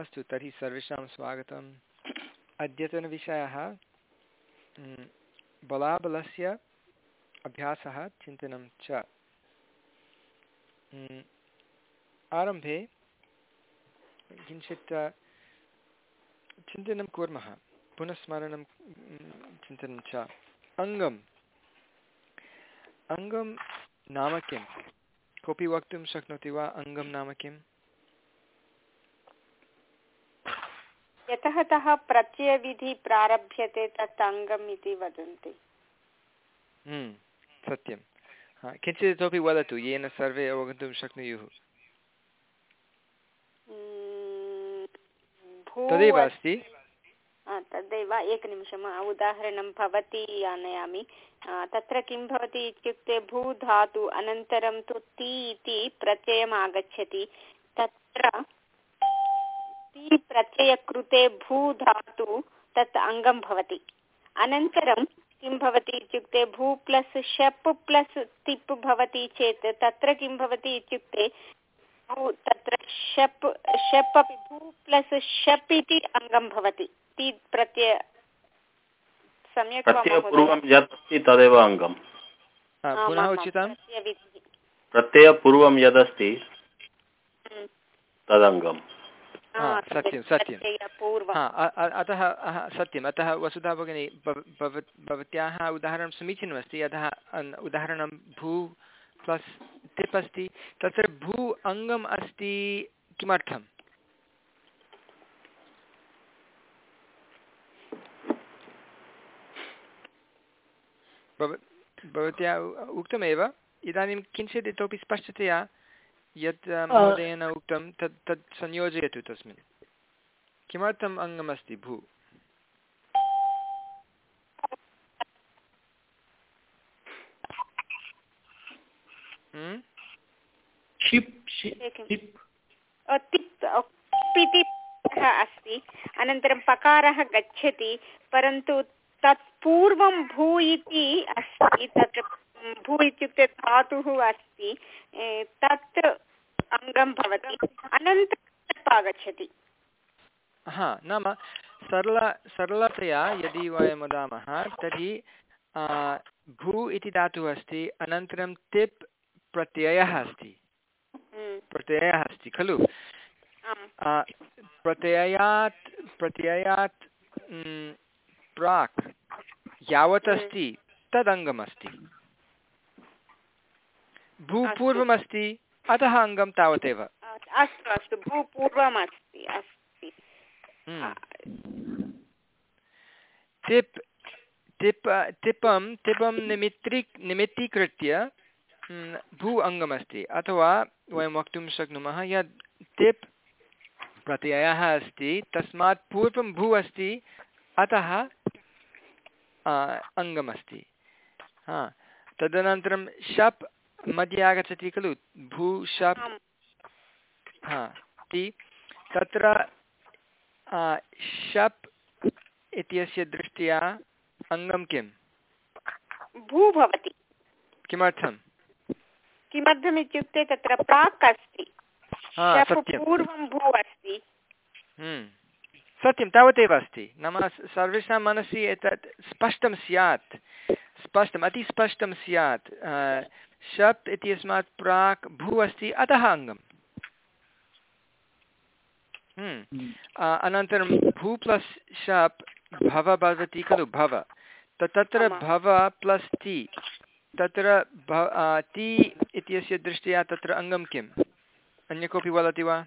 अस्तु, तर्हि सर्वेषां स्वागतम्। अद्यतनविषयः बलाबलस्य अभ्यासः, चिन्तनं च। आरम्भे किञ्चित् चिन्तनं कुर्मः। पुनस्मरणं चिन्तनं च। अङ्गम्। अङ्गं नाम किं कोऽपि वक्तुं शक्नोति वा? अङ्गं नाम किम्? यतः तः प्रत्ययविधि प्रारभ्यते तत् अङ्गम् इति वदन्ति। हम्म, सत्यं किञ्चित् इतोपि वदतु येन सर्वे अवगन्तुं शक्नुयुः? तदेव अस्ति। तदेव एकनिमिषम् उदाहरणं भवती आनयामि। तत्र किं भवति इत्युक्ते भूधातु अनन्तरं तु ति इति प्रत्ययम् आगच्छति तत्र ति प्रत्ययकृते भूधातु तत् अङ्गं भवति। अनन्तरं किं भवति इत्युक्ते भू प्लस् शप् प्लस् तिप् भवति चेत् तत्र किं भवति इत्युक्ते भू तत्र शप् शप् अपि भू प्लस् शप् इति अङ्गं भवति। ति प्रत्यय सम्यक् पूर्वं यत् अस्ति तदेव अङ्गं पुनः उचितं प्रत्ययपूर्वं यदस्ति हम्म। तदङ्गम्। सत्यं सत्यं। अतः सत्यम् अतः वसुधा भगिनी भवत्याः उदाहरणं समीचीनमस्ति अतः उदाहरणं भू प्लस् टिप् अस्ति तत्र भू अङ्गम् अस्ति किमर्थम्? भवत्या उक्तमेव इदानीं किञ्चित् इतोपि स्पष्टतया यत् महोदयेन उक्तं तत् तत् संयोजयतु तस्मिन्। किमर्थम् अङ्गमस्ति भू? अस्ति? अनन्तरं पकारः गच्छति परन्तु तत् पूर्वं भू इति अस्ति तत्र भू इत्युक्ते धातुः अस्ति तत् अङ्गं भवति अनन्तरम् आगच्छति। हा नाम सरल सरलतया यदि वयं वदामः तर्हि भू इति धातुः अस्ति अनन्तरं तिप् प्रत्ययः अस्ति। हम्म। प्रत्ययः अस्ति खलु? प्रत्ययात् प्रत्ययात् प्राक् यावत् हम्म। अस्ति तदङ्गमस्ति। भूपूर्वमस्ति। अतः अङ्गं तावदेव अस्तु अस्तु भूपूर्वमस्ति अस्ति। हम्म। टिप् टिप् टिपं टिपं निमित्ती निमित्तीकृत्य हम्म, भू अङ्गमस्ति। अथवा वयं वक्तुं शक्नुमः यत् टिप् प्रत्ययः अस्ति तस्मात् पूर्वं भू अस्ति अतः अङ्गमस्ति। हा तदनन्तरं शप् मध्ये आगच्छति खलु? भूषप् हा ति। तत्र शप् इत्यस्य दृष्ट्या अङ्गं किं भू भवति। किमर्थं किमर्थम्? इत्युक्ते तत्र प्राक् अस्ति। पूर्वं भू अस्ति। हम्म। सत्यं तावदेव अस्ति। नाम सर्वेषां मनसि एतत् स्पष्टं स्यात्। स्पष्टम् अतिस्पष्टं स्यात्। शप् इत्यस्मात् प्राक् भू अस्ति अतः अङ्गम् हम्म। अनन्तरं भू प्लस् शप् भव भवति खलु भव। तत्र भव प्लस् ति। तत्र ति इत्यस्य दृष्ट्या तत्र अङ्गं किम्? अन्य कोऽपि वदति वा?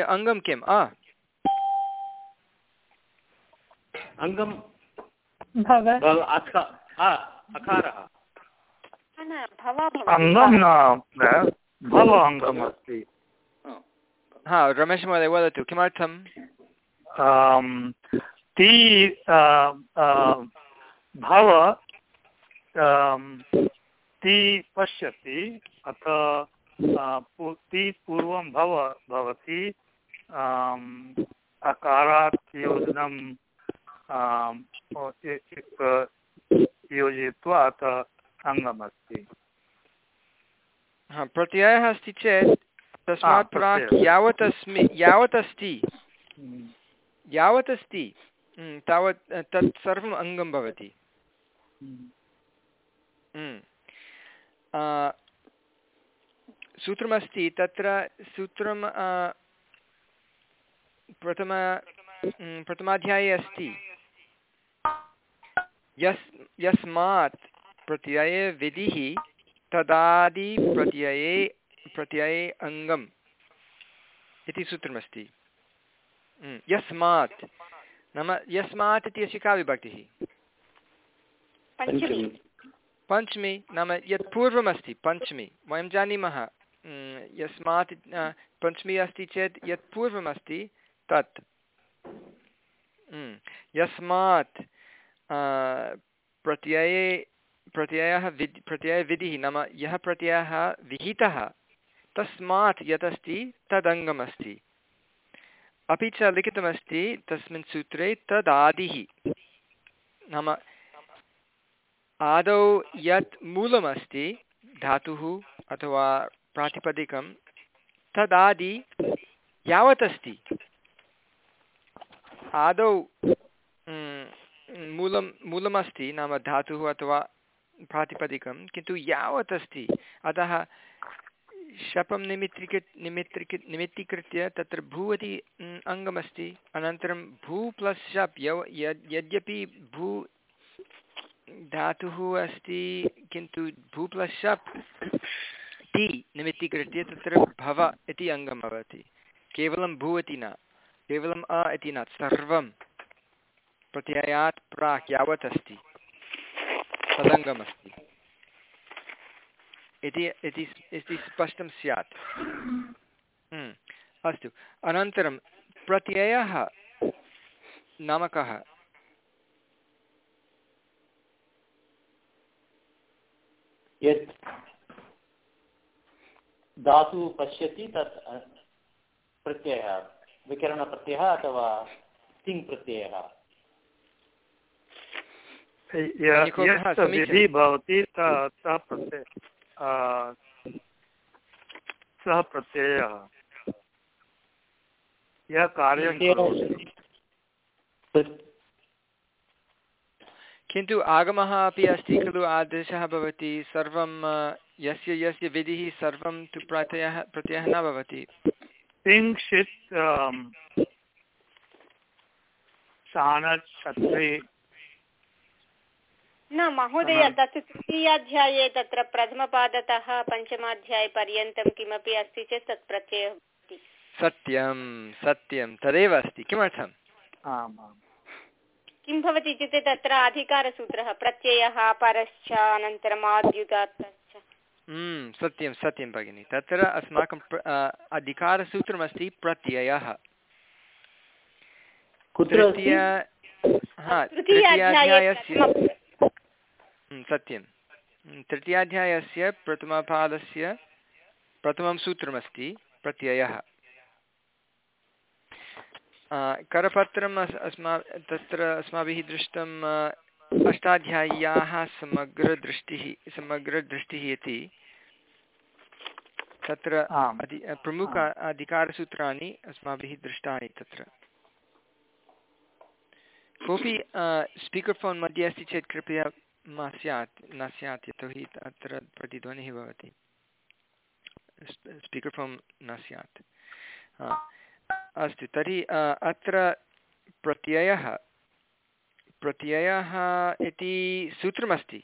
अङ्गं किम्? अङ्गं अकारः। अङ्गं न भव अङ्गम् हा रमेश महोदय वदतु किमर्थं ती भव ती पश्यति अथ ती पूर्वं भव भवति अकारात् योजनं योजयित्वा अतः अङ्गमस्ति। हा प्रत्ययः अस्ति चेत् तस्मात् प्राक् यावत् अस्मि यावत् अस्ति यावत् अस्ति तावत् तत् सर्वम् अङ्गं भवति। सूत्रमस्ति तत्र सूत्रं प्रथम प्रथमाध्याये अस्ति। यस् यस्मात् प्रत्यये विधिः तदादिप्रत्यये प्रत्यये अङ्गम् इति सूत्रमस्ति। यस्मात्। नाम यस्मात् इत्यस्य का विभक्तिः? पञ्चमी। नाम यत् पूर्वमस्ति पञ्चमी। वयं जानीमः। यस्मात् पञ्चमी अस्ति चेत् यत् पूर्वमस्ति तत्। यस्मात् प्रत्यये, प्रत्ययः विद् प्रत्ययविधिः नाम यः प्रत्ययः विहितः, तस्मात् यत् अस्ति तदङ्गमस्ति। अपि च लिखितमस्ति तस्मिन् सूत्रे तदादिः। नाम आदौ यत् मूलमस्ति, धातुः अथवा प्रातिपदिकं, तदादि यावत् अस्ति आदौ मूलं, मूलमस्ति नाम धातुः अथवा प्रातिपदिकं, किन्तु यावत् अस्ति। अतः शपं निमित्तिक निमित्तिक निमित्तीकृत्य तत्र भू इति अङ्गमस्ति। अनन्तरं भू प्लस् शप् यौ यद्यपि भू धातुः अस्ति, किन्तु भू प्लस् शप् ति निमित्तीकृत्य तत्र भव इति अङ्गं भवति। केवलं भू इति न। केवलम् अ इति न। सर्वं प्रत्ययात् प्राक् यावत् अस्ति। तदङ्गमस्ति इति इति इति स्पष्टं स्यात्। हम्म, अस्तु। अनन्तरं प्रत्ययः नाम कः यत् धातु पश्यति तत् प्रत्ययः विकरणप्रत्ययः अथवा तिङ् प्रत्ययः विधिः भवति सः प्रत्यय सः प्रत्ययः यः कार्यं किन्तु आगमः अपि अस्ति खलु आदेशः भवति सर्वं यस्य यस्य विधिः सर्वं तु प्रत्ययः प्रत्ययः न भवति किञ्चित् न महोदय तत् तृतीयाध्याये तत्र प्रथमपादतः पञ्चमाध्यायपर्यन्तं किमपि अस्ति चेत् तत् प्रत्ययः भवति। सत्यं सत्यं तदेव अस्ति किमर्थम्? किं भवति इत्युक्ते तत्र अधिकारसूत्रः प्रत्ययः परश्च अनन्तरम् आद्युदात्तश्च हम्म, सत्यं सत्यं भगिनि तत्र अस्माकं अधिकारसूत्रमस्ति प्रत्ययः। तृतीय तृतीयाध्यायस्य सत्यं। तृतीयाध्यायस्य प्रथमपादस्य प्रथमं सूत्रमस्ति प्रत्ययः। करपत्रम् अस् अस्मा तत्र अस्माभिः दृष्टम् अष्टाध्याय्याः समग्रदृष्टिः समग्रदृष्टिः इति। तत्र अधि प्रमुख अधिकारसूत्राणि अस्माभिः दृष्टानि तत्र। कोऽपि स्पीकर् फ़ोन् मध्ये अस्ति चेत् कृपया मा स्यात् न स्यात् यतोहि अत्र प्रतिध्वनिः भवति। स्पीकर् फ़ोन् न स्यात् अस्तु, तर्हि अत्र प्रत्ययः प्रत्ययः इति सूत्रमस्ति।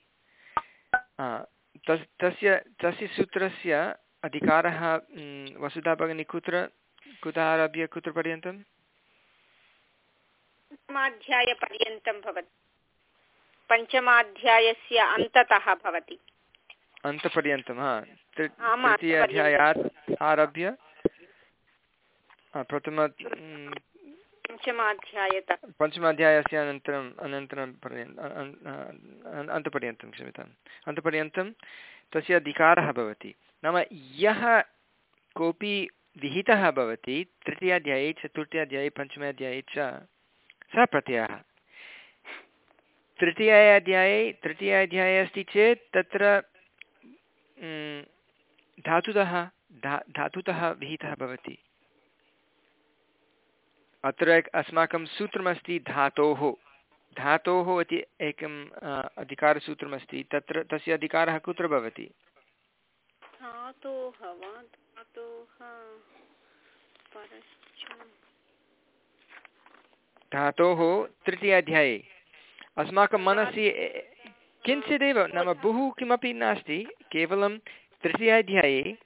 तस्, तस्य तस्य सूत्रस्य अधिकारः वसुधा भगिनी कुत्र, कुतः आरभ्य, कुत्र पर्यन्तं पञ्चमाध्यायस्य अन्ततः भवति। अन्तपर्यन्तं हा। तृतीय आरभ्य प्रथम पञ्चमाध्यायतः पञ्चमाध्यायस्य अनन्तरम् अनन्तरं अन्तपर्यन्तं क्षम्यताम्। अन्तपर्यन्तं तस्य अधिकारः भवति। नाम यः कोऽपि विहितः भवति तृतीयाध्याये चतुर्थ्याध्याये पञ्चमाध्याये च सः प्रत्ययः। तृतीयाध्याये तृतीयाध्याये अस्ति चेत् तत्र धातुतः धा धातुतः विहितः भवति। अत्र एक अस्माकं सूत्रमस्ति धातोः। धातोः इति एकम् अधिकारसूत्रमस्ति। तत्र तस्य अधिकारः कुत्र भवति? धातोः तृतीयाध्याये। अस्माकं मनसि किञ्चिदेव नाम बहु किमपि नास्ति केवलं तृतीयाध्याये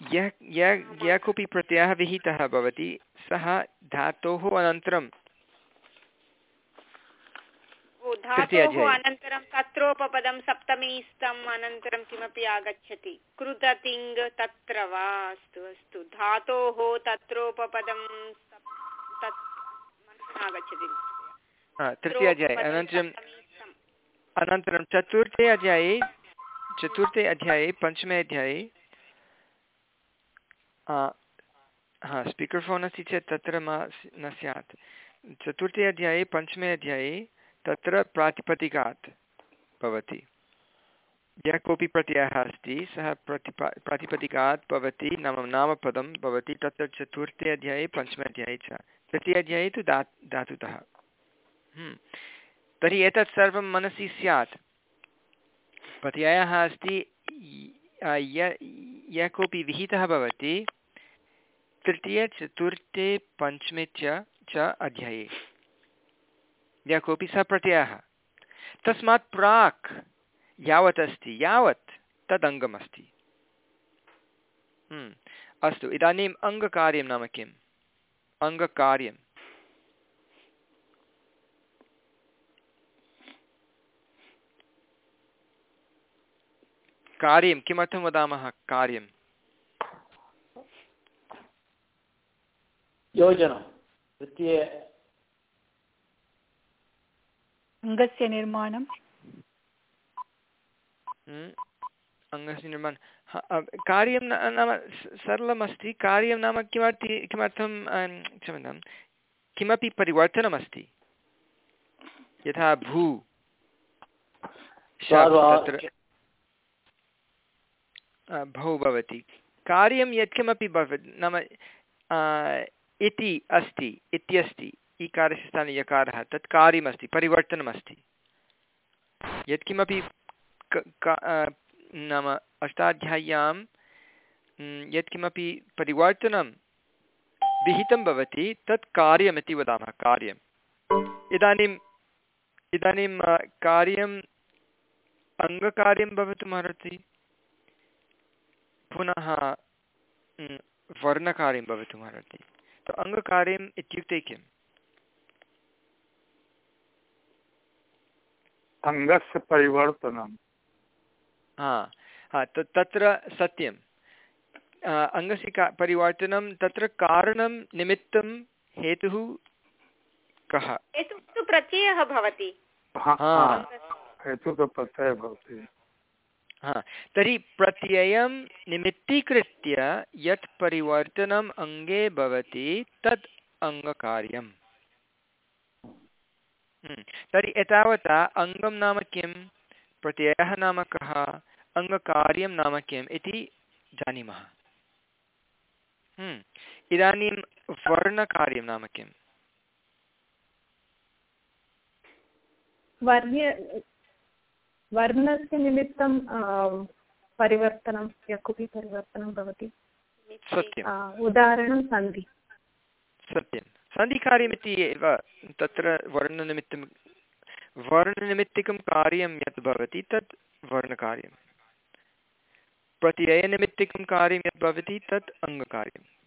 यः यः यः कोऽपि प्रत्ययः विहितः भवति सः धातोः अनन्तरं धातोः अनन्तरं तत्रोपपदं सप्तमीस्तम् अनन्तरं किमपि आगच्छति? कृततिङ् तत्र वा? अस्तु अस्तु। धातोः तत्रोपपदं आगच्छति तृतीयाध्याये अनन्तरं अनन्तरं चतुर्थे अध्याये चतुर्थे अध्याये पञ्चमे अध्याये। हा स्पीकर् फ़ोन् अस्ति चेत् तत्र मा न स्यात्। चतुर्थे अध्याये पञ्चमे अध्याये तत्र प्रातिपदिकात् भवति। यः कोऽपि प्रत्ययः अस्ति सः प्रतिपा प्रातिपदिकात् भवति नाम नामपदं भवति तत्र चतुर्थे अध्याये पञ्चमे अध्याये च। तृतीय अध्याये तु दा धातुतः। तर्हि एतत् सर्वं मनसि स्यात्। प्रत्ययः अस्ति, यः कोऽपि विहितः भवति, तृतीये, चतुर्थे, पञ्चमे च च अध्याये। यः कोऽपि सः प्रत्ययः। तस्मात् प्राक् यावत् अस्ति, यावत् तदङ्गमस्ति। हम्म। अस्तु, इदानीम् अङ्गकार्यं नाम किम्? अङ्गकार्यं कार्यं? किमर्थं वदामः कार्यं? अङ्गस्य निर्माणं हम्म, अङ्गस्य निर्माणं। कार्यं नाम सरलमस्ति। कार्यं नाम किमर्थं किमर्थं क्षम्यतां किमपि परिवर्तनमस्ति। यथा भू। तत्र भौ भवति। कार्यं यत्किमपि भवति, नाम इति अस्ति, इत्यस्ति इकारस्य स्थाने यकारः, तत् कार्यमस्ति, परिवर्तनमस्ति। यत्किमपि नाम, अष्टाध्याय्यां यत्किमपि परिवर्तनं विहितं भवति, तत् कार्यमिति वदामः कार्यम् इदानीम् इदानीं कार्यम्, अङ्गकार्यं भवितुमर्हति पुनः वर्णकार्यं भवितुमर्हति तो अङ्गकार्यम् इत्युक्ते किम्? अङ्गस्य परिवर्तनं। हा हा तत्र सत्यम्। अङ्गस्य का परिवर्तनं तत्र कारणं निमित्तं हेतुः कः? हेतुः प्रत्ययः भवति। हेतुः प्रत्ययः भवति। हा तर्हि प्रत्ययं निमित्तीकृत्य यत् परिवर्तनम् अङ्गे भवति तत् अङ्गकार्यम्। हम्म, तर्हि एतावता अङ्गं नाम किं? प्रत्ययः नाम कः? अङ्गकार्यं नाम किम्? इति जानीमः। हम्म, इदानीं वर्णकार्यं नाम किम्? वर्णस्य निमित्तं परिवर्तनं यः कोऽपि परिवर्तनं भवति। उदाहरणं सन्धि। सत्यं सन्धिकार्यमिति एव तत्र वर्णनिमित्तं वर्णनिमित्तिकं कार्यं यत् भवति तत् वर्णकार्यं प्रत्ययनिमित्तिकं कार्यं भवति तत् अङ्गकार्यम्। हम्म।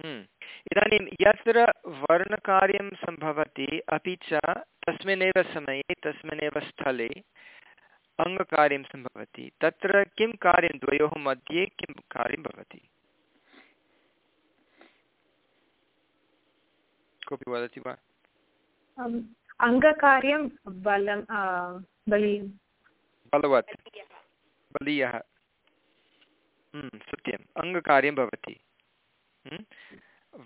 इदानीं यत्र वर्णकार्यं सम्भवति अपि च तस्मिन्नेव समये तस्मिन्नेव स्थले अङ्गकार्यं सम्भवति। तत्र किं कार्यं द्वयोः मध्ये किं कार्यं भवति? कोऽपि वदति वा? अङ्गकार्यं बलं बलवत्। बलीयः। हम्म, सत्यम्। अङ्गकार्यं भवति। हम्म?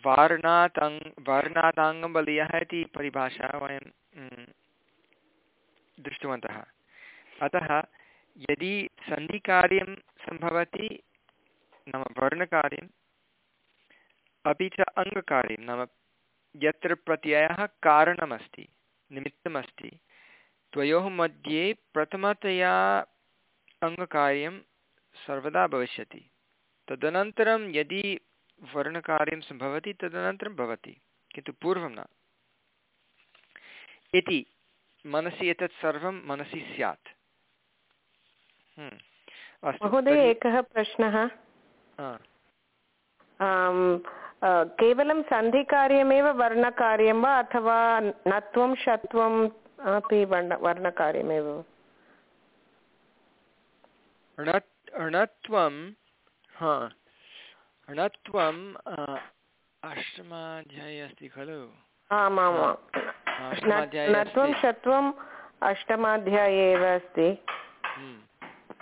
वार्णात् बलीयः इति परिभाषा वयं दृष्टवन्तः अतः यदि सन्धिकार्यं सम्भवति, नाम वर्णकार्यम् अपि च अङ्गकार्यं, नाम यत्र प्रत्ययः कारणमस्ति, निमित्तमस्ति द्वयोः मध्ये प्रथमतया अङ्गकार्यं सर्वदा भविष्यति तदनन्तरं यदि वर्णकार्यं सम्भवति तदनन्तरं भवति किन्तु पूर्वं न। इति मनसि एतत् सर्वं मनसि स्यात्। हम्म। महोदय एकः प्रश्नः। केवलं सन्धिकार्यमेव वर्णकार्यं वा अथवा नत्वं षत्वम् अपि वर्ण वर्णकार्यमेव? णत्वं हा। णत्वम् अष्टमाध्याये अस्ति खलु? नत्वं षत्वम् अष्टमाध्याये एव अस्ति। हम्म।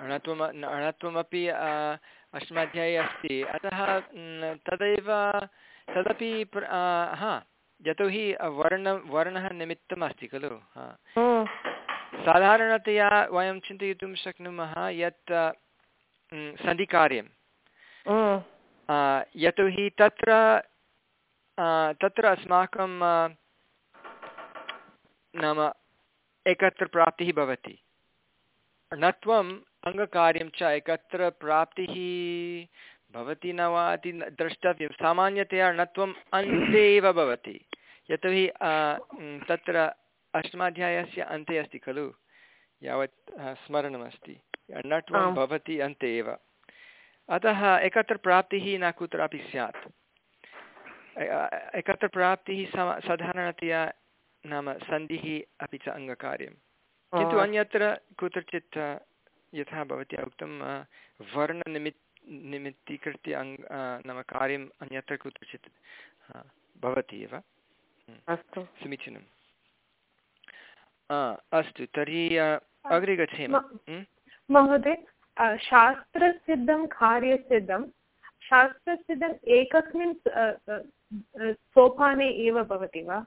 णत्वम् णत्वमपि अष्टमाध्याये अस्ति। अतः तदैव तदपि हा यतोहि वर्ण वर्णः निमित्तम् अस्ति खलु? हा। साधारणतया वयं चिन्तयितुं शक्नुमः यत् सन्धिकार्यं। यतोहि तत्र तत्र अस्माकं नाम एकत्र प्राप्तिः भवति। णत्वम् अङ्गकार्यं च एकत्र प्राप्तिः भवति न वा इति द्रष्टव्यं। सामान्यतया णत्वम् अन्ते एव भवति। यतोहि तत्र अष्टमाध्यायस्य अन्ते अस्ति खलु? यावत् स्मरणमस्ति। णत्वं भवति अन्ते एव। अतः एकत्र प्राप्तिः न कुत्रापि स्यात्। एकत्र प्राप्तिः साधारणतया नाम सन्धिः अपि च अङ्गकार्यं। किन्तु अन्यत्र कुत्रचित् यथा भवत्या उक्तं वर्णनिमित् निमित्तीकृत्य अङ्ग नाम कार्यम् अन्यत्र कुत्रचित् भवति एव। अस्तु। समीचीनम् अस्तु तर्हि अग्रे गच्छेम। महोदय शास्त्रसिद्धं कार्यसिद्धं शास्त्रसिद्धम् एकस्मिन् सोपाने एव भवति वा?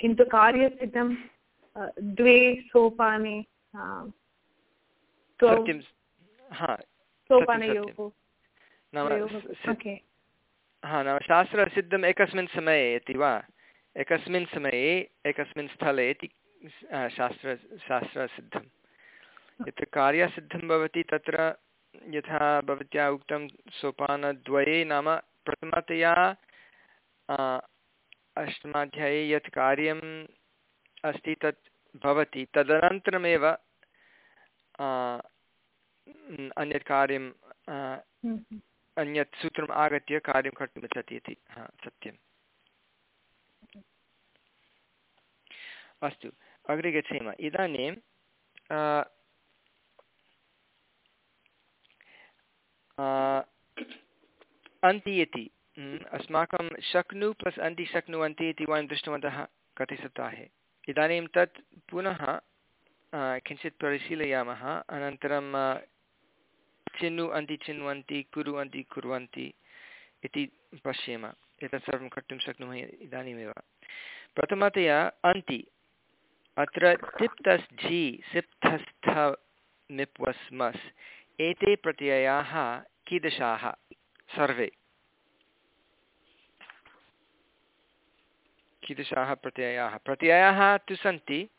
किन्तु कार्यसिद्धं द्वे सोपाने सोपानयोः हा नाम शास्त्रसिद्धम् एकस्मिन् समये इति वा? एकस्मिन् समये एकस्मिन् स्थले इति शास्त्र शास्त्रसिद्धम्। यत्र कार्यसिद्धं भवति तत्र यथा भवत्या उक्तं सोपानद्वये नाम प्रथमतया अष्टमाध्याये यत् कार्यम् अस्ति तत् भवति। तदनन्तरमेव अन्यत् कार्यं अन्यत् सूत्रम् आगत्य कार्यं कर्तुमिच्छति इति हा सत्यम्। अस्तु अग्रे गच्छेम। इदानीं अन्ति इति अस्माकं शक्नु प्लस् अन्ति शक्नुवन्ति इति वयं दृष्टवन्तः गतसप्ताहे इदानीं तत् पुनः किञ्चित् परिशीलयामः। अनन्तरं चिनु अन्ति चिन्वन्ति कुरु अन्ति कुर्वन्ति इति पश्येम। एतत् सर्वं कर्तुं शक्नुमः इदानीमेव। प्रथमतया, अन्ति। अत्र तिप्तस् झि सिप्तस्थ मिप्वस्मस् एते प्रत्ययाः कीदृशाः? सर्वे। कीदृशाः प्रत्ययाः? प्रत्ययाः तु सन्ति।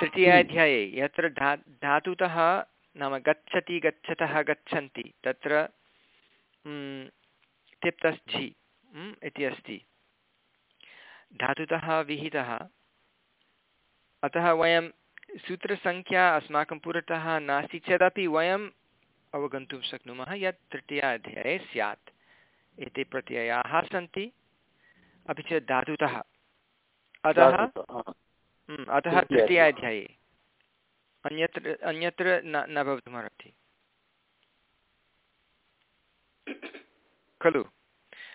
तृतीयाध्याये, यत्र धा, धातुतः नाम गच्छति, गच्छतः गच्छन्ति, तत्र तिप्तस्थि इति अस्ति। धातुतः विहितः। अतः वयं सूत्रसङ्ख्या अस्माकं पुरतः नास्ति चेदपि वयम् अवगन्तुं शक्नुमः यत् तृतीयाध्याये स्यात्। एते प्रत्ययाः सन्ति। अपि च धातुतः। अतः अतः तृतीयाध्याये अन्यत्र अन्यत्र न न भवितुमर्हति। खलु?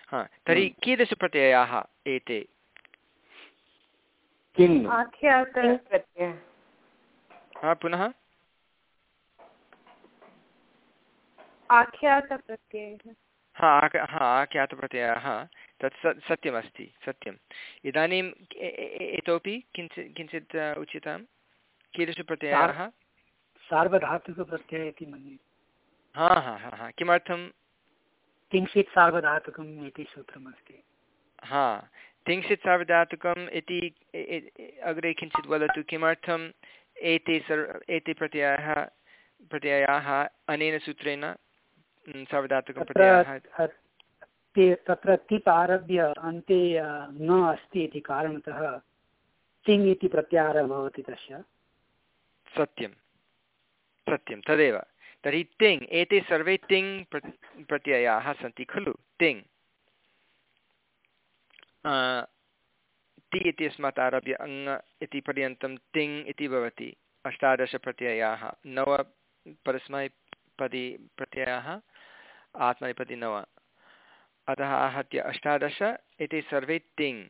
हा तर्हि। कीदृशप्रत्ययाः एते? हा पुनः? हा हा आख्यातप्रत्ययः तत् स सत्यमस्ति सत्यम्। इदानीम् इतोपि किञ्चित् किञ्चित् उचितं? कीदृशप्रत्ययाः? सार्वधातुकप्रत्यय इति मन्ये। हा हा हा हा। किमर्थं किञ्चित् सार्वधातुकम् इति सूत्रमस्ति। हा। तिंशित् सार्वधातुकम् इति अग्रे किञ्चित् वदतु किमर्थम्? एते सर् एते प्रत्ययाः प्रत्ययाः अनेन सूत्रेण सार्वधातुकप्रत्ययाः तत्र तिप् आरभ्य अन्ते न अस्ति इति कारणतः तिङ् इति प्रत्याहारः भवति तस्य। सत्यं। सत्यं तदेव। तर्हि तिङ् एते सर्वे तिङ् प्र प्रत्ययाः सन्ति खलु तिङ्। ति इत्यस्मात् आरभ्य अङ् इति पर्यन्तं तिङ् इति भवति। अष्टादशप्रत्ययाः। नव परस्मैपदी प्रत्ययाः। आत्मनेपदी नव। अतः आहत्य अष्टादश एते सर्वे तिङ्।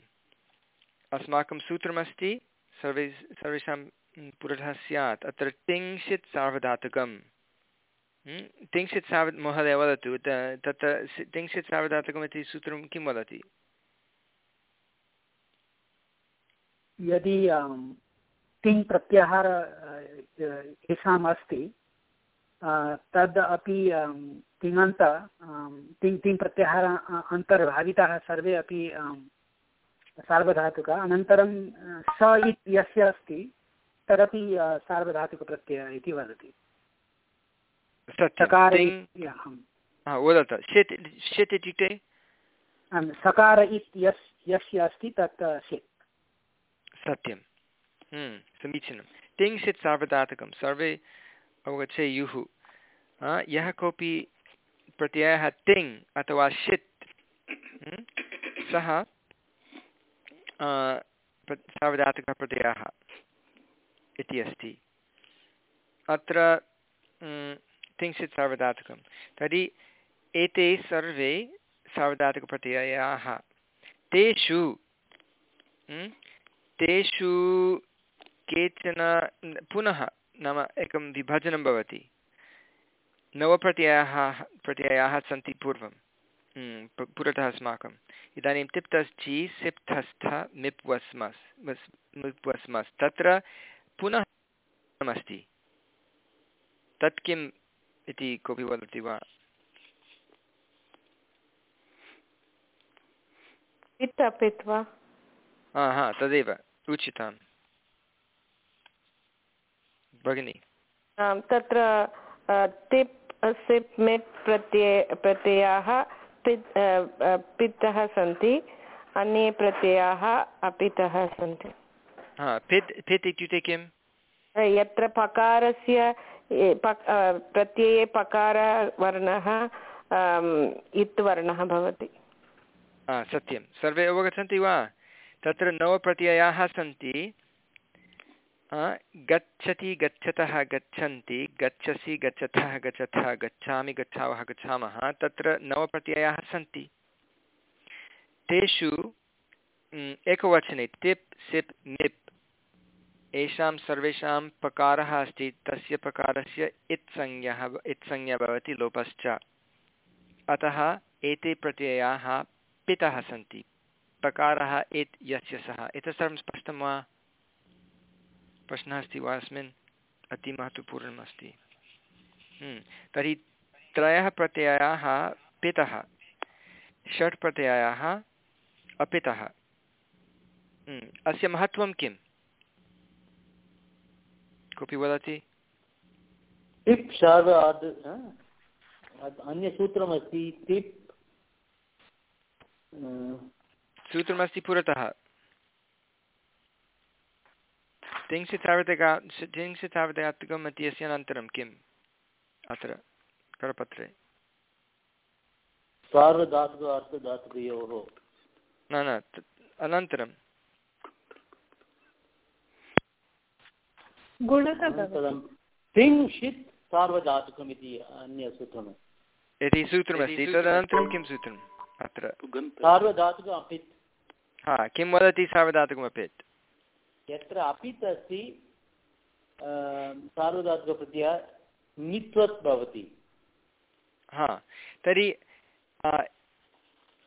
अस्माकं सूत्रमस्ति, सर्वे सर्वेषां पुरतः स्यात्। अत्र तिंशित् सार्वधातुकं तिंशित् सार्व महोदय वदतु तत्र तिंशित् सार्वधातुकम् इति सूत्रं किं वदति? यदि तिङ् प्रत्याहार येषाम् अस्ति तद् अपि तिङन्त तिङ् तिङ् प्रत्याहार अन्तर्भाविताः सर्वे अपि सार्वधातुक। अनन्तरं स इत् यस्य अस्ति तदपि सार्वधातुकप्रत्ययः इति वदति। सकार इत् यस् यस्य अस्ति तत् षित् सत्यं हम्म, समीचीनं तिङ्क्षित् सार्वधातुकं सर्वे अवगच्छेयुः यः। कोऽपि प्रत्ययः तिङ् अथवा षित् हम्म, सः सार्वधातुकप्रत्ययः इति अस्ति। अत्र हम्म, तिङ्क्षित् सार्वधातुकं तर्हि एते सर्वे सार्वधातुकप्रत्ययाः तेषु तेषु केचन पुनः नाम एकं विभजनं भवति। नवप्रत्ययाः प्रत्ययाः सन्ति पूर्वं। पुरतः अस्माकम्। इदानीं तिप्तश्चि सिप्तस्थ मिप्वस्मस् वस् मिप्वस्मस्। तत्र पुनः अस्ति। तत् किम् इति कोऽपि वदति वा? हा हा तदेव। उचितं भगिनि। तत्र तिप् सिप् मिट् प्रत्यय प्रत्ययाः पित् पित्तः सन्ति अन्ये प्रत्ययाः अपितः सन्ति। पित् पित् इत्युक्ते किं यत्र पकारस्य प्रत्यये पकारवर्णः इत् वर्णः भवति। सत्यं। सर्वे अवगच्छन्ति वा? तत्र नवप्रत्ययाः सन्ति। गच्छति, गच्छतः, गच्छन्ति, गच्छसि गच्छतः गच्छतः गच्छामि, गच्छावः, गच्छामः, तत्र नवप्रत्ययाः सन्ति। तेषु एकवचने, तिप्, सिप्, निप्, येषां सर्वेषां पकारः अस्ति, तस्य प्रकारस्य इत्संज्ञः इत्संज्ञा भवति, लोपश्च। अतः एते प्रत्ययाः पितः सन्ति। प्रकारः एत् यस्य सः। एतत् सर्वं स्पष्टं वा? प्रश्नः अस्ति वा अस्मिन्? अतिमहत्त्वपूर्णम् अस्ति हम्म, तर्हि त्रयः प्रत्ययाः पितः। षट् प्रत्ययाः अपितः। हम्म, अस्य महत्त्वं किम्? कोऽपि वदति? अन्यसूत्रमस्ति सूत्रमस्ति पुरतः। तिंशत् सार्वधिका तिंशत् सार्वधातुकम् इत्यस्य अनन्तरं किम्? अत्र करपत्रे। न न अनन्तरं इति सूत्रमस्ति तदनन्तरं किं सूत्रम्? अत्र। सार्वधातुक हा किं वदति सार्वधातुकमपेत्? यत्र अपित् अस्ति सार्वधातुकप्रत्ययः नित्वत् भवति। हा तर्हि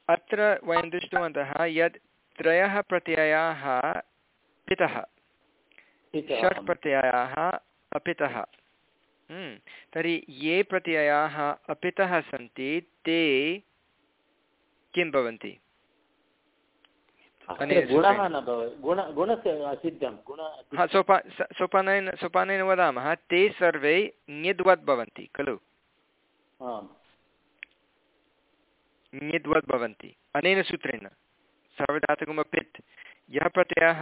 अत्र वयं दृष्टवन्तः यत् त्रयः प्रत्ययाः पितः। षट् प्रत्ययाः अपितः। हम्म, तर्हि ये प्रत्ययाः अपितः सन्ति ते किं भवन्ति? गुणः। न भवति। गुण गुणस्य असिद्धं गुण हा सोपा सोपानेन सोपानेन वदामः ते सर्वे ङिद्वत् भवन्ति खलु? ङिद्वत् भवन्ति। अनेन सूत्रेण सार्वधातुकमपित्। यः प्रत्ययः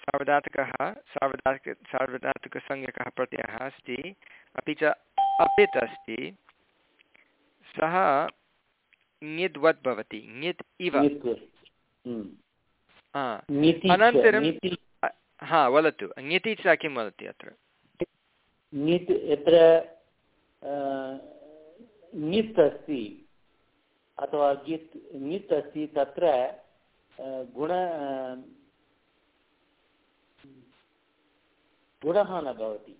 सार्वधातुकः सार्वधातुक सार्वधातुकसंज्ञकः प्रत्ययः अस्ति अपि च अपित् अस्ति सः ङिद्वत् भवति। ङित् इव। अनन्तरं- नीति हा वदतु. ङिति च किं वदति अत्र. नीत् यत्र ङित् अस्ति अथवा गित् ङित् अस्ति तत्र गुण गुणः न भवति।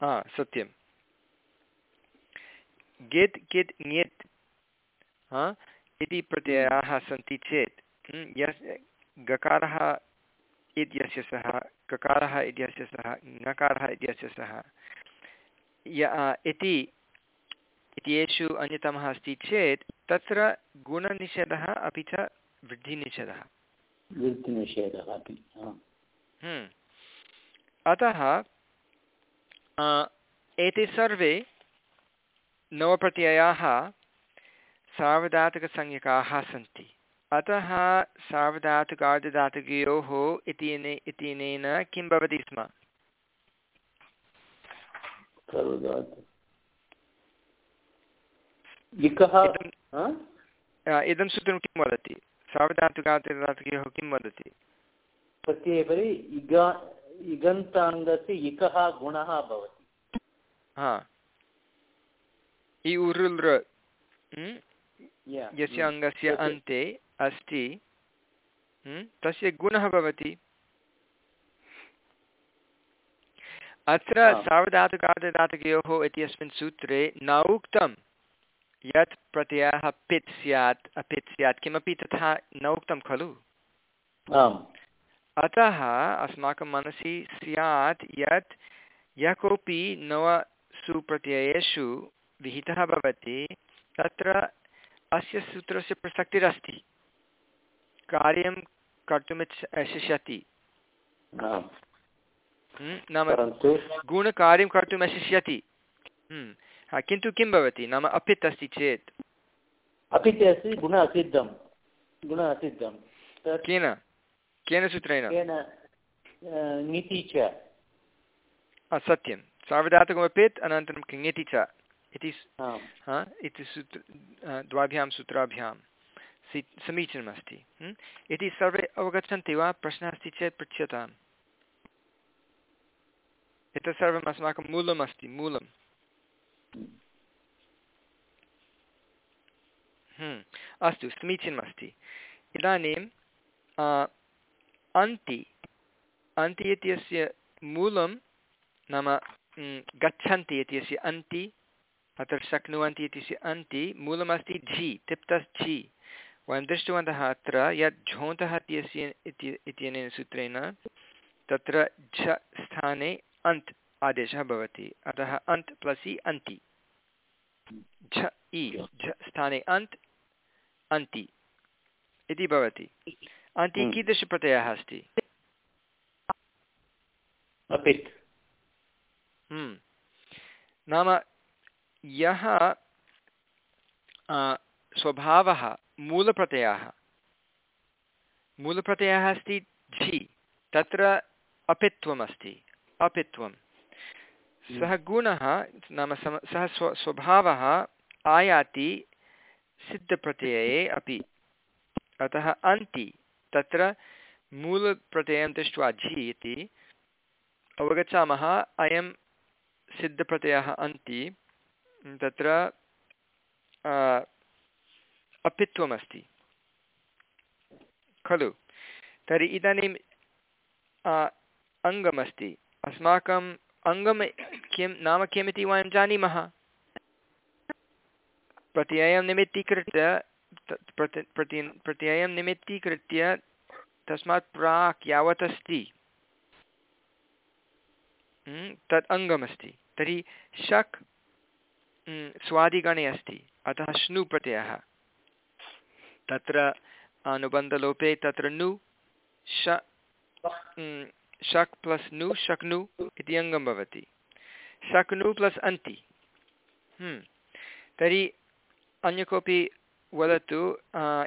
हा सत्यं. गित् कित् ङित् इति प्रत्ययाः सन्ति चेत् यस् गकारः इत्यस्य सः ककारः इत्यस्य सः ङकारः इत्यस्य सः। य इति इत्येषु अन्यतमः अस्ति चेत् तत्र गुणनिषेधः अपि च वृद्धिनिषेधः। वृत्तिनिषेधः अपि हम्म। अतः अ, एते सर्वे नवप्रत्ययाः सार्वधातुकसंज्ञकाः सन्ति। अतः सार्वधातुकार्धधातुकयोः इत्यने इत्यनेन किं भवति स्म? इदं सूत्रं किं वदति? सार्वधातुकार्धधातुकयोः किं वदति? प्रत्ययपरि इगा इगन्ताङ्गस्य इकः गुणः भवति। हा। इ उरुल् यस्य। अङ्गस्य अन्ते अस्ति तस्य गुणः भवति। अत्र। सार्वधातुकार्धधातुकयोः इत्यस्मिन् सूत्रे न उक्तं यत् प्रत्ययः पित् स्यात् अपित् स्यात् किमपि तथा न उक्तं खलु। अतः अस्माकं मनसि स्यात् यत् यः कोऽपि नवसु प्रत्ययेषु विहितः भवति तत्र अस्य सूत्रस्य प्रसक्तिरस्ति। कार्यं कर्तुमिच्छ शक्ष्यति हम्म, नाम गुणकार्यं कर्तुम् अशिष्यति। हम्म, किन्तु किं भवति? नाम अपित् अस्ति चेत्। अपि च अस्ति गुण असिद्धं गुण असिद्धं केन केन सूत्रेण नीति च सत्यं। सार्वधातुकमपित् अनन्तरं किङति च। इति हा। इति सूत्र द्वाभ्यां सूत्राभ्यां सि समीचीनमस्ति? इति सर्वे अवगच्छन्ति वा प्रश्नः अस्ति चेत् पृच्छ्यताम्। एतत् सर्वम् अस्माकं मूलम् अस्ति मूलम्। हम्म, अस्तु समीचीनमस्ति इदानीं अ, अन्ति अन्ति इत्यस्य मूलं नाम गच्छन्ति इत्यस्य अन्ति अत्र शक्नुवन्ति इत्यस्य अन्ति मूलमस्ति झि तिप्तस् झि। वयं दृष्टवन्तः अत्र यत् झोन्तः इत्यस्य इति इत्यनेन सूत्रेण तत्र झ स्थाने अन्त् आदेशः भवति। अतः अन्त् प्लस् इ अन्ति। झ इ झ स्थाने अन्त् अन्ति इति भवति। अन्ति हम्म। कीदृशप्रत्ययः अस्ति? हम्म। नाम यः स्वभावः मूलप्रत्ययः। मूलप्रत्ययः अस्ति झि। तत्र अपित्वमस्ति। अपित्वं सः गुणः नाम सम सः स्व स्वभावः आयाति सिद्धप्रत्यये अपि। अतः अन्ति। तत्र मूलप्रत्ययं दृष्ट्वा झि इति अवगच्छामः। अयं सिद्धप्रत्ययः अन्ति। तत्र अपित्वमस्ति खलु। तर्हि इदानीं आ, अङ्गमस्ति अस्माकम् अङ्गं किं नाम किमिति वयं जानीमः? प्रत्ययं निमित्तीकृत्य प्रति प्रति प्रत्ययं निमित्तीकृत्य तस्मात् प्राक् यावत् अस्ति। तत् अङ्गमस्ति तर्हि शक् स्वादिगणे अस्ति। अतः श्नु प्रत्ययः। तत्र अनुबन्धलोपे तत्र नु, श शक् प्लस् नु शक्नु इति अङ्गं भवति। शक्नु प्लस् अन्ति। तर्हि अन्य कोऽपि वदतु